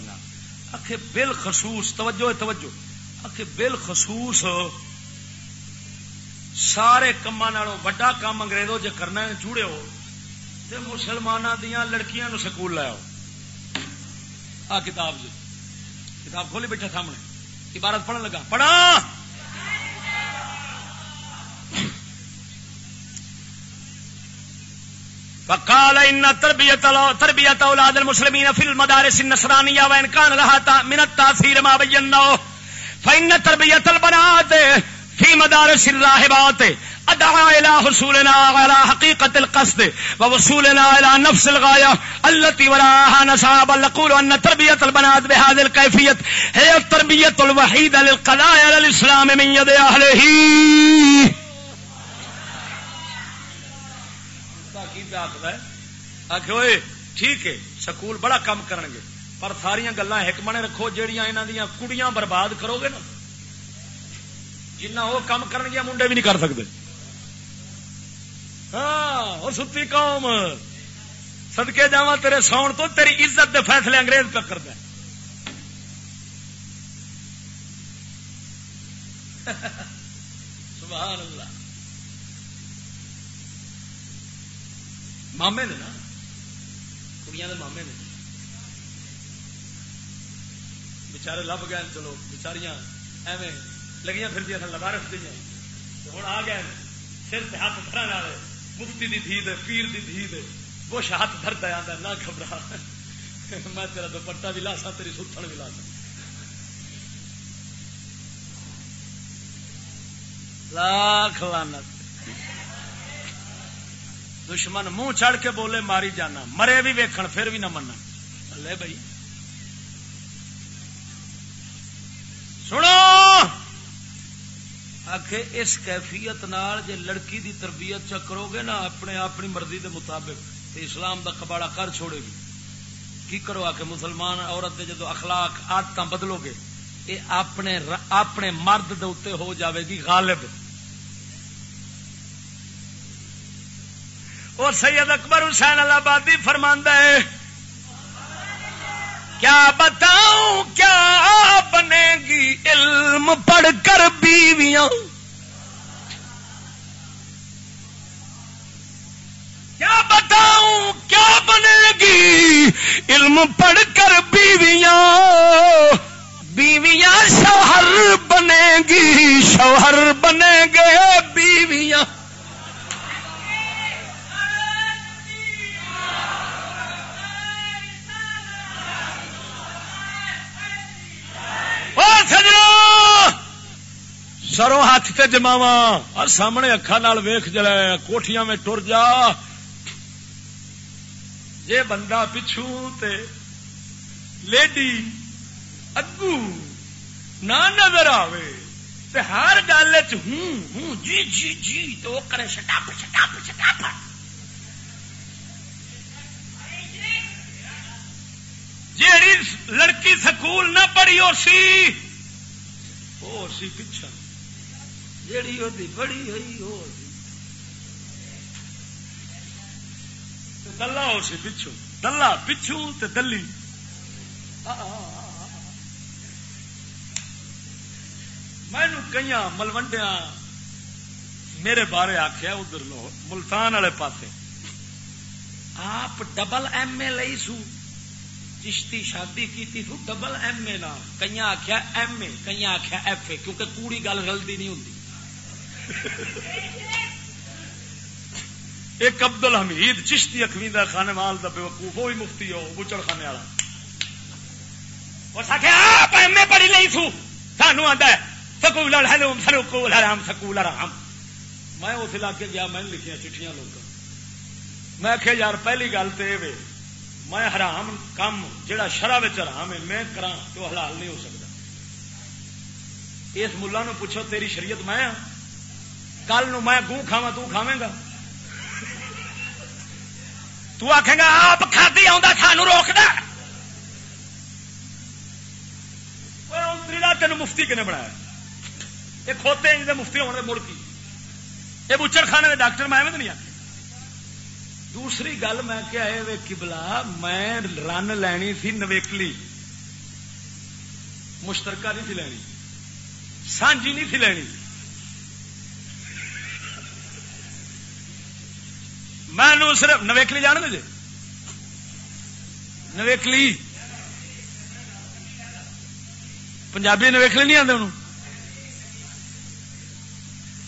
آخے بل خصوص توجہ توجہ۔ آخے بل خصوص سارے کما وڈا کام انگریزوں جے کرنا چوڑے ہو۔ مسلمانوں دیا لڑکیاں نو سکول لاؤ آ کتاب جو کتاب کھولی بیٹھا سامنے۔ عبارت پڑھنے لگا۔ پڑھا! وقال ان تربيه تربيه اولاد المسلمين في المدارس النصرانيه وان كان لها من التاثير ما بيناه فان تربيه البنات فی مدارس الراہبات، ادعا الى حصولنا على حقيقة القصد ووصولنا الى نفس الغاية التي وراها نصاب، نقول ان تربية البنات بهذه الكيفية هي التربية الوحيدة للقضايا للإسلام من يد أهله ٹھیک ہے، سکول بڑا کم کرن گے پر ساریا گلا حکمنے رکھو جہیا انہوں دیا کڑیاں برباد کرو گے نا جنہ وہ کم کرن گیا، منڈے بھی نہیں کر سکتے۔ ہاں اور ستی قوم۔ سدکے جا تیرے ساؤن تو تیری عزت دے فیصلے انگریز پہ کرتا سبحان اللہ۔ مامے نے نا، کڑیاں مامے نے۔ بچارے لب گئے، چلو بچاریاں ایویں لگیاں پھر جی دیا لبارس دیا ہوں آ گئے سر سے ہاتھ دھرنے والے۔ مفتی دی دھی دے، پیر دی دھی دے۔ بش ہاتھ دھرتا آتا نہ گھبرا۔ میں تیرا دوپٹا بھی لاسا تیری ستھن بھی لاسا لاکھ لانت دشمن منہ چڑھ کے بولے، ماری جانا۔ مرے بھی ویکھن، پھر بھی نہ مننا لے بھائی سنو آخ اس کیفیت نال جے لڑکی دی تربیت چکرو گے نا، اپنے اپنی مرضی دے مطابق، تے اسلام دا کباڑا کر چھوڑے گی۔ کی کرو آ کے مسلمان عورت دے جدو اخلاق آدت بدلو گے یہ اپنے اپنے مرد دے اتنے ہو جاوے گی غالب۔ اور سید اکبر حسین اللہ آبادی فرماندہ ہے، کیا بتاؤں، کیا بنے گی علم پڑھ کر بیویاں۔ کیا بتاؤں، کیا بنے گی؟ علم پڑھ کر بیویاں۔ بیویاں شوہر بنے گی، شوہر بنے گے بیویاں۔ سروں ہاتھ سے جماوا اور سامنے اکھا نال ویخ جلا کوٹیاں میں ٹر جا۔ جے بندہ پچھو تے لیڈی اگو نہ نظر آوے، تے ہر گل ہوں ہوں جی جی جی تو وہ کرے شٹاپ شٹاپ شٹاپ۔ جیڑی لڑکی سکول نہ پڑھی ہو سی وہ سی پچھا جیڑی ہوتی بڑی ہوئی ہو دلہ ہو سی پچھو دلہ پچھو تے دلی میں کئی ملوڈیا میرے بارے آخیا ادھر لو ملتان والے پاسے آپ ڈبل ایم اے لئی سو چشتی شادی کی تھی ڈبل ایم اے نہ کئی آخیا ایم اے کئی آخیا ایف اے کیونکہ کوڑی گل رلتی نہیں ہوں ایک ابدل حمید چشتی اخویندہ خانے مال دا بے وقوف، وہی مفتی ہو بچڑ خانے والا۔ اس آخیا آپ ایم اے پڑھی نہیں سو سانو آتا ہے، سکول سکول حرام سکول حرام میں اس علاقے گیا، میں لکھیا چٹھیاں لوگ میں آخیا یار، پہلی گل تو یہ میں حرام کام جہا شرح حرام ہے، میں کرا تو حلال نہیں ہو سکتا اس ملا نو پوچھو، تیری شریعت میں ہاں کل نو میں گوں کھاوا تو کھاویں گا۔ تو آخے گا، آپ کھادی آ سانو روک تین مفتی کنے بنایا؟ یہ کھوتے ہیں مفتی ہونے مڑ کی۔ یہ بچڑ خانے کے ڈاکٹر، میں نہیں آتے دوسری گل میں کیا ہے کبلا میں رن لینی سی نویکلی۔ مشترکہ نہیں تھی لینی۔ سانجی نہیں تھی لینی۔ میں صرف نویکلی جان دے۔ نویکلی پنجابی نویکلی نہیں آتے انہوں۔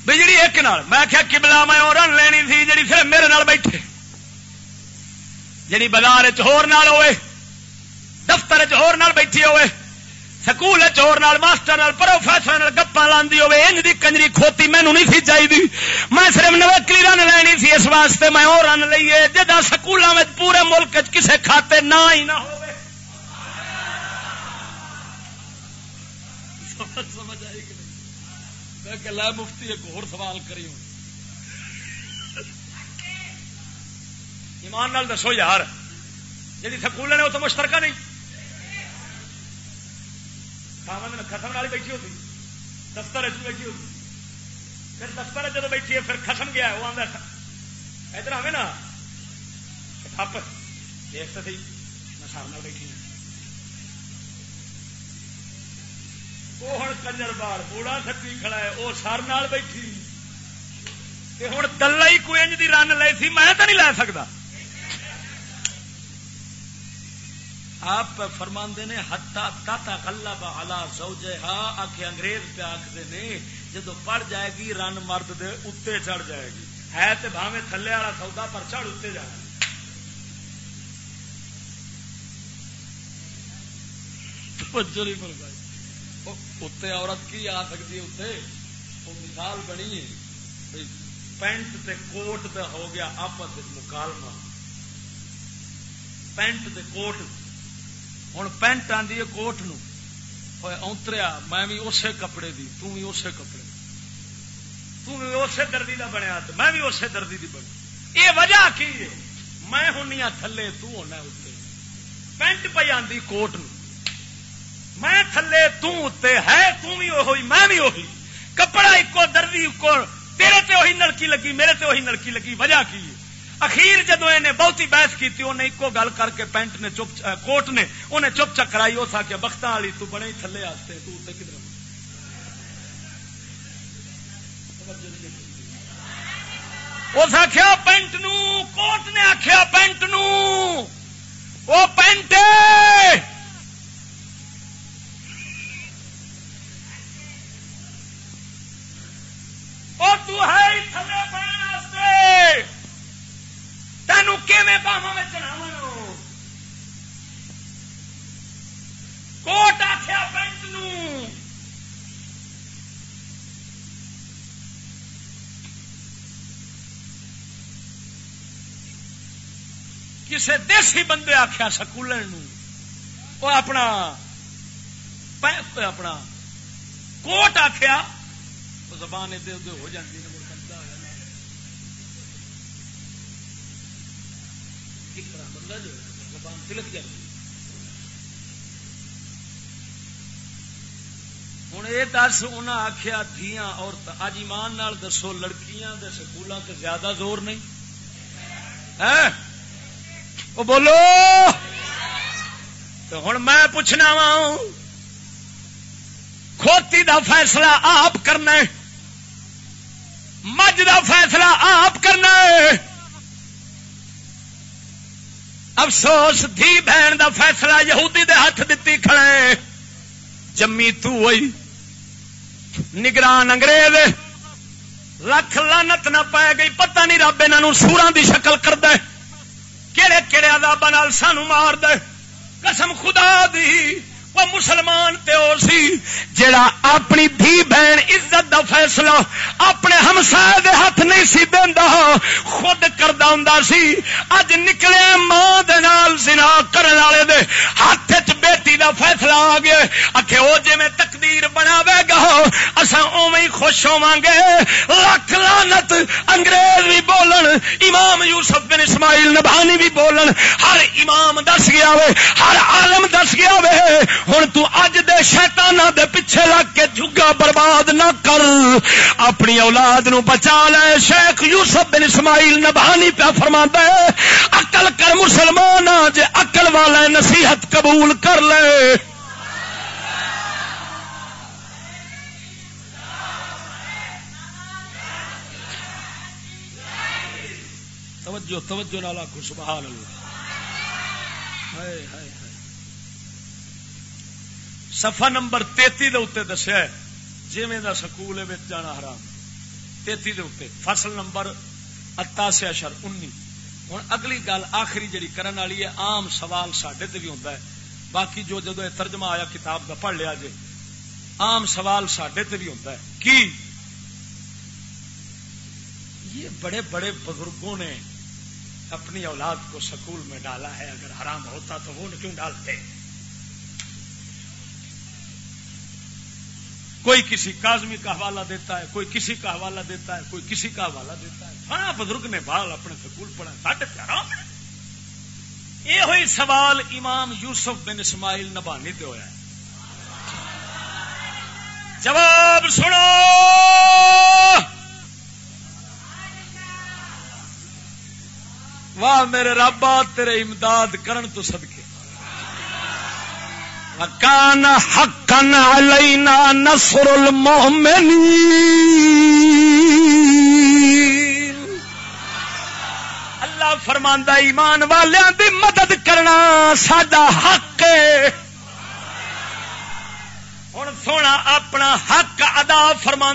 بھائی جی ایک نال، میں کیا کبلا میں اور رن لینی تھی جی صرف میرے نال بیٹھے۔ جی بازار ہوئے، دفتر چور بیٹھی ہوئے۔ سکول چور ماسٹر پروفیسر گپا لاندی ہوے انج دی کنجری کھوتی مینو نہیں سی چاہیے میں صرف نوکری رن لینی سی اس واسطے میں وہ رن لیے جدا سکولوں میں پورے ملک کسے کھاتے نہ ہی نہ ہو سمجھ آئی کہ نہیں؟ مفتی، ایک اور سوال کری ہوں۔ ایمان نال دسو یار جی سکول نے وہ تو مشترکہ نہیں۔ خسم والی بیٹھی ہوتی۔ دفتر بیٹھی ہوتی۔ پھر دفتر جب بیٹھی ہے، پھر خسم گیا وہ آدھا ادھر آئے نا۔ تھپ۔ دیکھ تو سی میں سر بیٹھی ہوں وہ ہوں کنجر بار بوڑا سکی کھڑا ہے، وہ سر بیٹھی۔ ہوں دلہ ہی کوئی رن لی سی، میں تو نہیں لے سکتا آپ فرماندے نے ہتا تاتا کلا بالا سو جے ہا آخ انگریز پہ آخر نے جدو پڑ جائے گی، رن مرد دے اتنے چڑھ جائے گی۔ ہے تو بھاوے تھلے والا سودا پر چڑھ اتنے جائے اتنے عورت کی آ سکتی اتنے وہ مثال بنی ہے۔ پینٹ تے کوٹ تے ہو گیا آپس مکالمہ۔ پینٹ تے کوٹ ہوں پینٹ آدھی ہے کوٹ نو نتریا میں بھی اسی کپڑے دی توں بھی اسی کپڑے توں بھی دردی کا بنیا میں بھی اسی دردی کی بنی یہ وجہ کی ہے میں ہونی تھلے تو ہونا اتنے پینٹ پہ آدھی کوٹ نو میں تھلے تے ہے توں بھی میں بھی وہی کپڑا ایکو دردی ایکو تیرے تے وہی نلکی لگی میرے تے وہی نلکی لگی وجہ کی ہے اخیر جدو انہیں بہتی بحث کی انہیں ایکو گل کر کے پینٹ نے چپ کوٹ نے، انہیں چپ چکرائی اس آ کے بخت والی، تو بنے تھلے آستے، تو کدھر اس آخیا پینٹ نو، کوٹ نے آخیا پینٹ نو۔ وہ پینٹ وہ تو ہے تھلے پہن تینوں باہوں میں چڑھاو کوٹ آخیا پینٹ نو۔ کسے دیسی بندے آخیا سکول وہ اپنا اپنا کوٹ آخیا زبان ادھر ادھر ہو جاتی ہے۔ زبان جی، تلک جاتی ہوں یہ دس انہیں آخیا دیا عورت اج ایمان نال دسو، لڑکیاں دے سکولوں سے زیادہ زور نہیں۔ ہاں؟ وہ بولو۔ تو ہوں میں پوچھنا وا کھوتی دا فیصلہ آپ کرنا مجھ دا فیصلہ آپ کرنا ہے۔ افسوس، دھی بہن دا فیصلہ یہودی دے ہاتھ دتی کھڑے جمی توئی نگران انگریز، لکھ لانت نہ پائے گئی۔ پتہ نہیں رب انہوں سورا دی شکل کر دے کہڑے کہڑے آداب سانو مار دے۔ قسم خدا دی۔ وہ مسلمان تے او سی جڑا اپنی دھی بہن عزت دا فیصلہ اپنے ہمسائے دے ہاتھ نہیں سی دیندا، خود کردا ہوندا سی۔ اج نکلے ماں دے نال زنا کرن والے دے ہاتھ وچ بیٹی دا فیصلہ آ گیا۔ اکھے او جویں تقدیر بناوے گا، اساں اوویں خوش ہوواں گے لاکھ لعنت انگریز بھی بولن، امام یوسف بن اسماعیل نبھانی بھی بولن۔ ہر امام دس گیا وے، ہر عالم دس گیا وے۔ ہوں تج دے شیتانا دے پیچھے لگ کے جگا برباد نہ کر۔ اپنی اولاد نو بچا لے۔ شیخ یوسف بن اسماعیل نبانی پیا فرما دے اقل کر مسلمان جے اقل والا نصیحت قبول کر لے۔ توجہ توجہ نالا کو، سبحان اللہ۔ سفا نمبر تیتی دے دسیا جی سکول جانا حرام۔ تیتی دے فصل نمبر اتاسیا شر انی ہوں اگلی گل آخری جڑی کرن والی ہے، عام سوال سڈے بھی ہوتا ہے۔ باقی جو جدو ترجمہ آیا، کتاب کا پڑھ لیا جی عام سوال سڈے بھی ہوتا ہے۔ کی؟ یہ بڑے بڑے بزرگوں نے اپنی اولاد کو سکول میں ڈالا ہے، اگر حرام ہوتا تو وہ کیوں ڈالتے؟ کوئی کسی کازمی کا حوالہ دیتا ہے، کوئی کسی کا حوالہ دیتا ہے، کوئی کسی کا حوالہ دیتا ہے۔ ہاں بزرگ نے بال اپنے سکول پڑھا ساٹھ پیارا یہ ہوئی سوال امام یوسف بن اسماعیل نبانی تے ہوا ہے۔ جواب سنو۔ واہ میرے رابا تیرے امداد کرن تو صدقے۔ کان حقن علینا نصر المؤمنین اللہ فرماندا ایمان والیاں دی مدد کرنا ساڈا حق ہے۔ ہوں سونا اپنا حق ادا فرما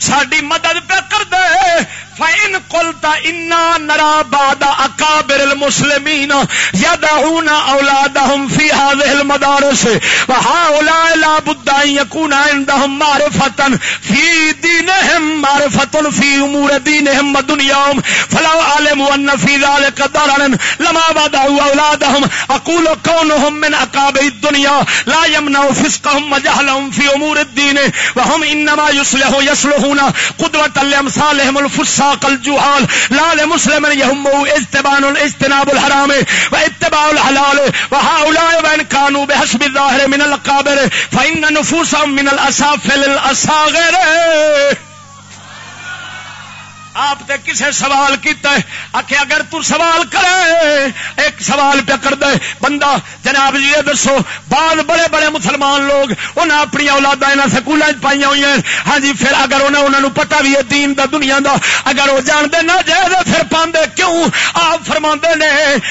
ساری مدد پہ کر دے۔ فائن کلتا انا نرا باد اکابر المسلمین یدعون اولادهم في هذه المدارس وهؤلاء لا بد ان يكون عندهم معرفه في دينهم معرفه في امور دينهم ودنياهم. فلو علموا ان في ذلك ضررا لما بدعوا اولادهم اقول كونهم من اكابر الدنيا لا يمنع فسقهم وجهلهم في امور الدين، وهم انما يصلحوا يصلحون قدوه لامثالهم الجوال لال مسلم يهم اجتبان الاجتناب الحرام واتباع الحلال. وهؤلاء وان كانوا بحسب الظاهر من القابر، فإن نفوسهم من الأسافل الأساغر آپ تے کسے سوال کیتا ہے؟ آخ اگر تو سوال کرے، ایک سوال پہ کر دے۔ بندہ، جناب جی یہ دسو، بعد بڑے بڑے مسلمان لوگ انہیں اپنی اولادا یہاں سکول پائی ہوئی ہیں۔ ہاں جی پھر اگر انہیں انہوں پتا بھی ہے دین دا، دنیا دا، اگر وہ جانتے نہ جائے تو پھر پاندے کیوں؟ آپ فرما نے،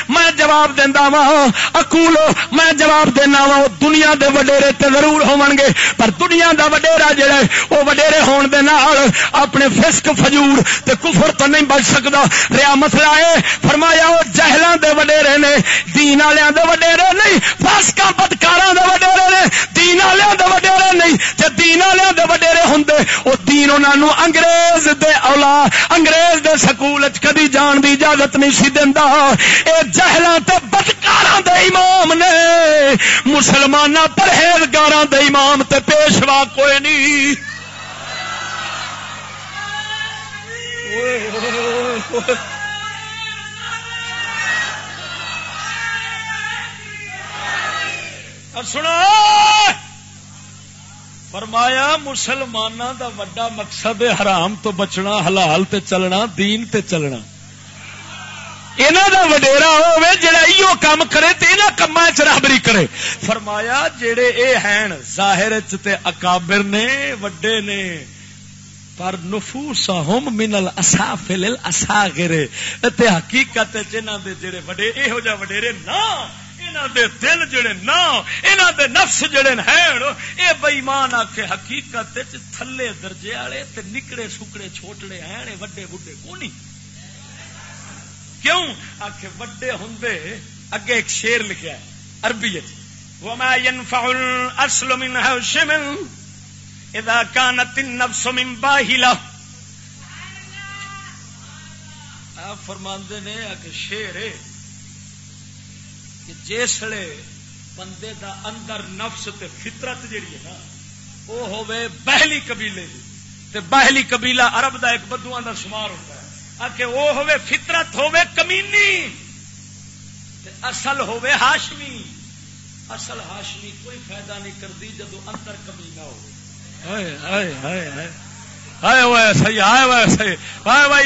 میں جواب دینا وا اکول میں جواب دینا وا دنیا دے وڈیرے تے ضرور ہو گے۔ پر دنیا دا وڈیرا جڑا وہ وڈیرے ہون دے نال اپنے فسق فجور تے کفر تو نہیں بچ سکتا ریا مسئلہ ہے۔ فرمایا وہ جہلوں دے وڈیرے نے، دین والوں دے وڈیرے نہیں فاسکا بدکار دے وڈیرے نے، دین والوں دے وڈیرے نہیں۔ جی دین والوں دے وڈیرے ہوں وہ دین انہوں انگریز دے اولا انگریز دے سکول کدی جان دی اجازت نہیں سی دینا اے جہلوں تے بدکار دے امام نے مسلمان پرہیزگار دے امام تے پیشوا کوئی نہیں۔ سنو۔ فرمایا مسلمانوں دا وڈا مقصد حرام تو بچنا، حلال تے چلنا، دین تے چلنا۔ انہوں دا وڈیرا ہوے جڑا ایو کام کرے تے انہاں کماں چ رہبری کرے۔ فرمایا جڑے اے ہیں ظاہر تے اکابر نے، وڈے نے۔ پر نفوس ہوم منل اصافل الاصاغر تے حقیقت جنہاں دے جڑے وڈے، ایہو جا وڈیرے نا انہاں دے دل جڑے نا انہاں دے نفس جڑے ہیں اے بے ایمان آ کے حقیقت وچ جی تھلے درجے والے تے نکڑے سکڑے چھوٹڑے ہیں وڈے بڈھے کونی؟ کیوں؟ آکھے وڈے ہوندے اگے ایک شعر لکھیا ہے عربی وچ۔ وما ينفع الاصل من هاشم اذا كانت النفس من باهله آپ فرماندے نے کہ شیر کہ جسے بندے دا اندر نفس تے فطرت جیڑی ہے نا، وہ ہوے بہلی قبیلے دی۔ تے بہلی قبیلہ عرب دا ایک بدواں دا شمار ہوتا ہے۔ آ کہ وہ ہوے فطرت ہوے کمینی۔ تے اصل ہوے ہاشمی۔ اصل ہاشمی کوئی فائدہ نہیں کرتی جدو اندر کمینہ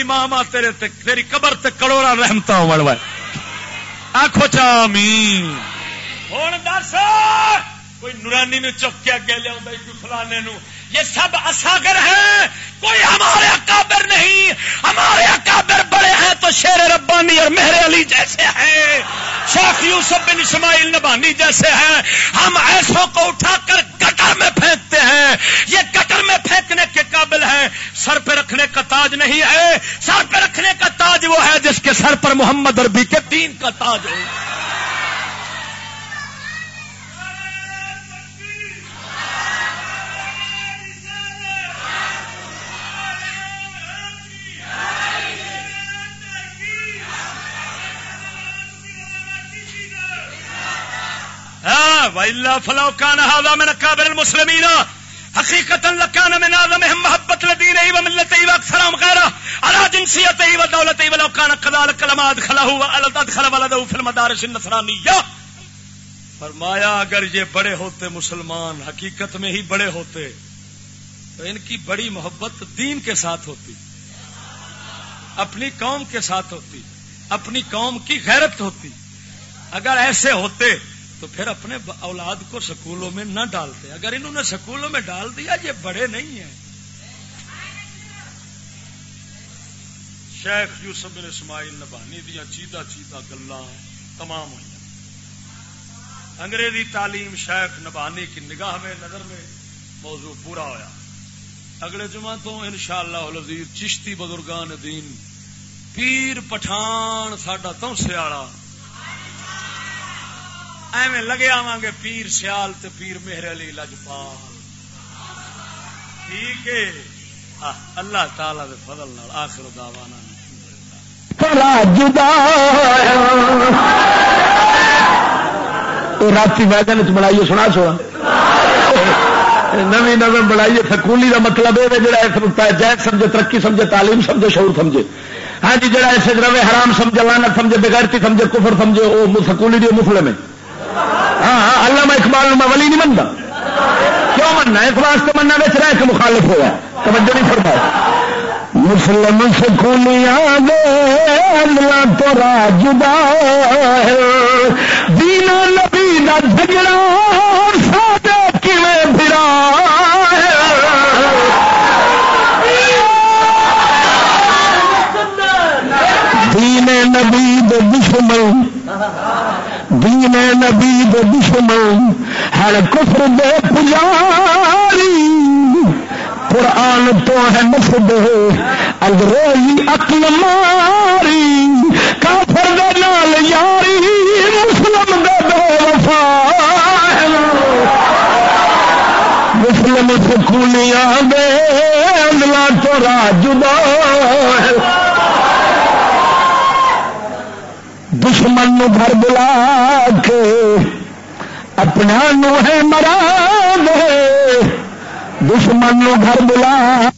ماما تیرے تیری قبر تے کروڑا رحمتا ہو آخو چامی ہوں دس۔ کوئی نورانی چک کے اگے لیا کوئی فلانے نو یہ سب اصاگر ہیں۔ کوئی ہمارے اکابر نہیں۔ ہمارے اکابر بڑے ہیں تو شیر ربانی اور مہر علی جیسے ہیں۔ شیخ یوسف بن اسماعیل نبانی جیسے ہیں۔ ہم ایسوں کو اٹھا کر گٹر میں پھینکتے ہیں۔ یہ گٹر میں پھینکنے کے قابل ہے سر پہ رکھنے کا تاج نہیں ہے۔ سر پہ رکھنے کا تاج وہ ہے جس کے سر پر محمد عربی کے تین کا تاج ہے۔ ہاں فلو کا نہ میں نقابر المسلمین حقیقت لکان من آدم محبت لدین ای و ملت ای و اکثر غیرہ علا جنسیت ای و دولت ای و لوکان قدال کلمات خلہو و علت خل ولدہو فی المدارس النصرانیہ فرمایا، اگر یہ بڑے ہوتے مسلمان، حقیقت میں ہی بڑے ہوتے، تو ان کی بڑی محبت دین کے ساتھ ہوتی، اپنی قوم کے ساتھ ہوتی، اپنی قوم کی غیرت ہوتی. اگر ایسے ہوتے تو پھر اپنے اولاد کو سکولوں میں نہ ڈالتے۔ اگر انہوں نے سکولوں میں ڈال دیا، یہ بڑے نہیں ہیں۔ شیخ یوسف بن اسماعیل نبانی دیا چیتا چیتا گلا تمام ہوئی انگریزی تعلیم شیخ نبانی کی نگاہ میں، نظر میں موضوع پورا ہوا اگلے جمعہ تو ان شاء اللہ چشتی بزرگان دین پیر پٹھان ساڈا تو سیاڑا ایویں لگے آواں گے پیر سیال تے پیر مہر علی لجپال۔ ٹھیک ہے؟ اللہ تعالی دے فضل نال آخر دعوانا رات میدان چ بنائیے سنا چھوڑا نوی نو بنائیے سکولی کا مطلب یہ جڑا اس جائز سمجھے، ترقی سمجھے، تعلیم سمجھے، شعور سمجھے۔ ہاں جی جڑا ایسے روے حرام سمجھے لانت سمجھے، بغیرتی سمجھے، کفر سمجھے، وہ سکولی دی مسلم ہے۔ ہاں اللہ میں اقبال میں ولی نہیں منتا کیوں مننا اس واسطے مننا بچ رہا کہ مخالف ہوا توجہ نہیں فرمایا مسلم سکولیاں گے تو راجدا دین نبی کا جھگڑا سادے کیویں پھرا دین نبی دشمن دین نبی دے دشمن، ہر کفر دے پجاری۔ قرآن تو ہے نسب انگریزی عقل ماری۔ کافر دے نال یاری، مسلم دے بے وفا۔ مسلم سکولیاں دے اللہ تو راجدہ دشمن نو گھر بلا کے اپنا نو ہے مرا دے دشمن نو گھر بلا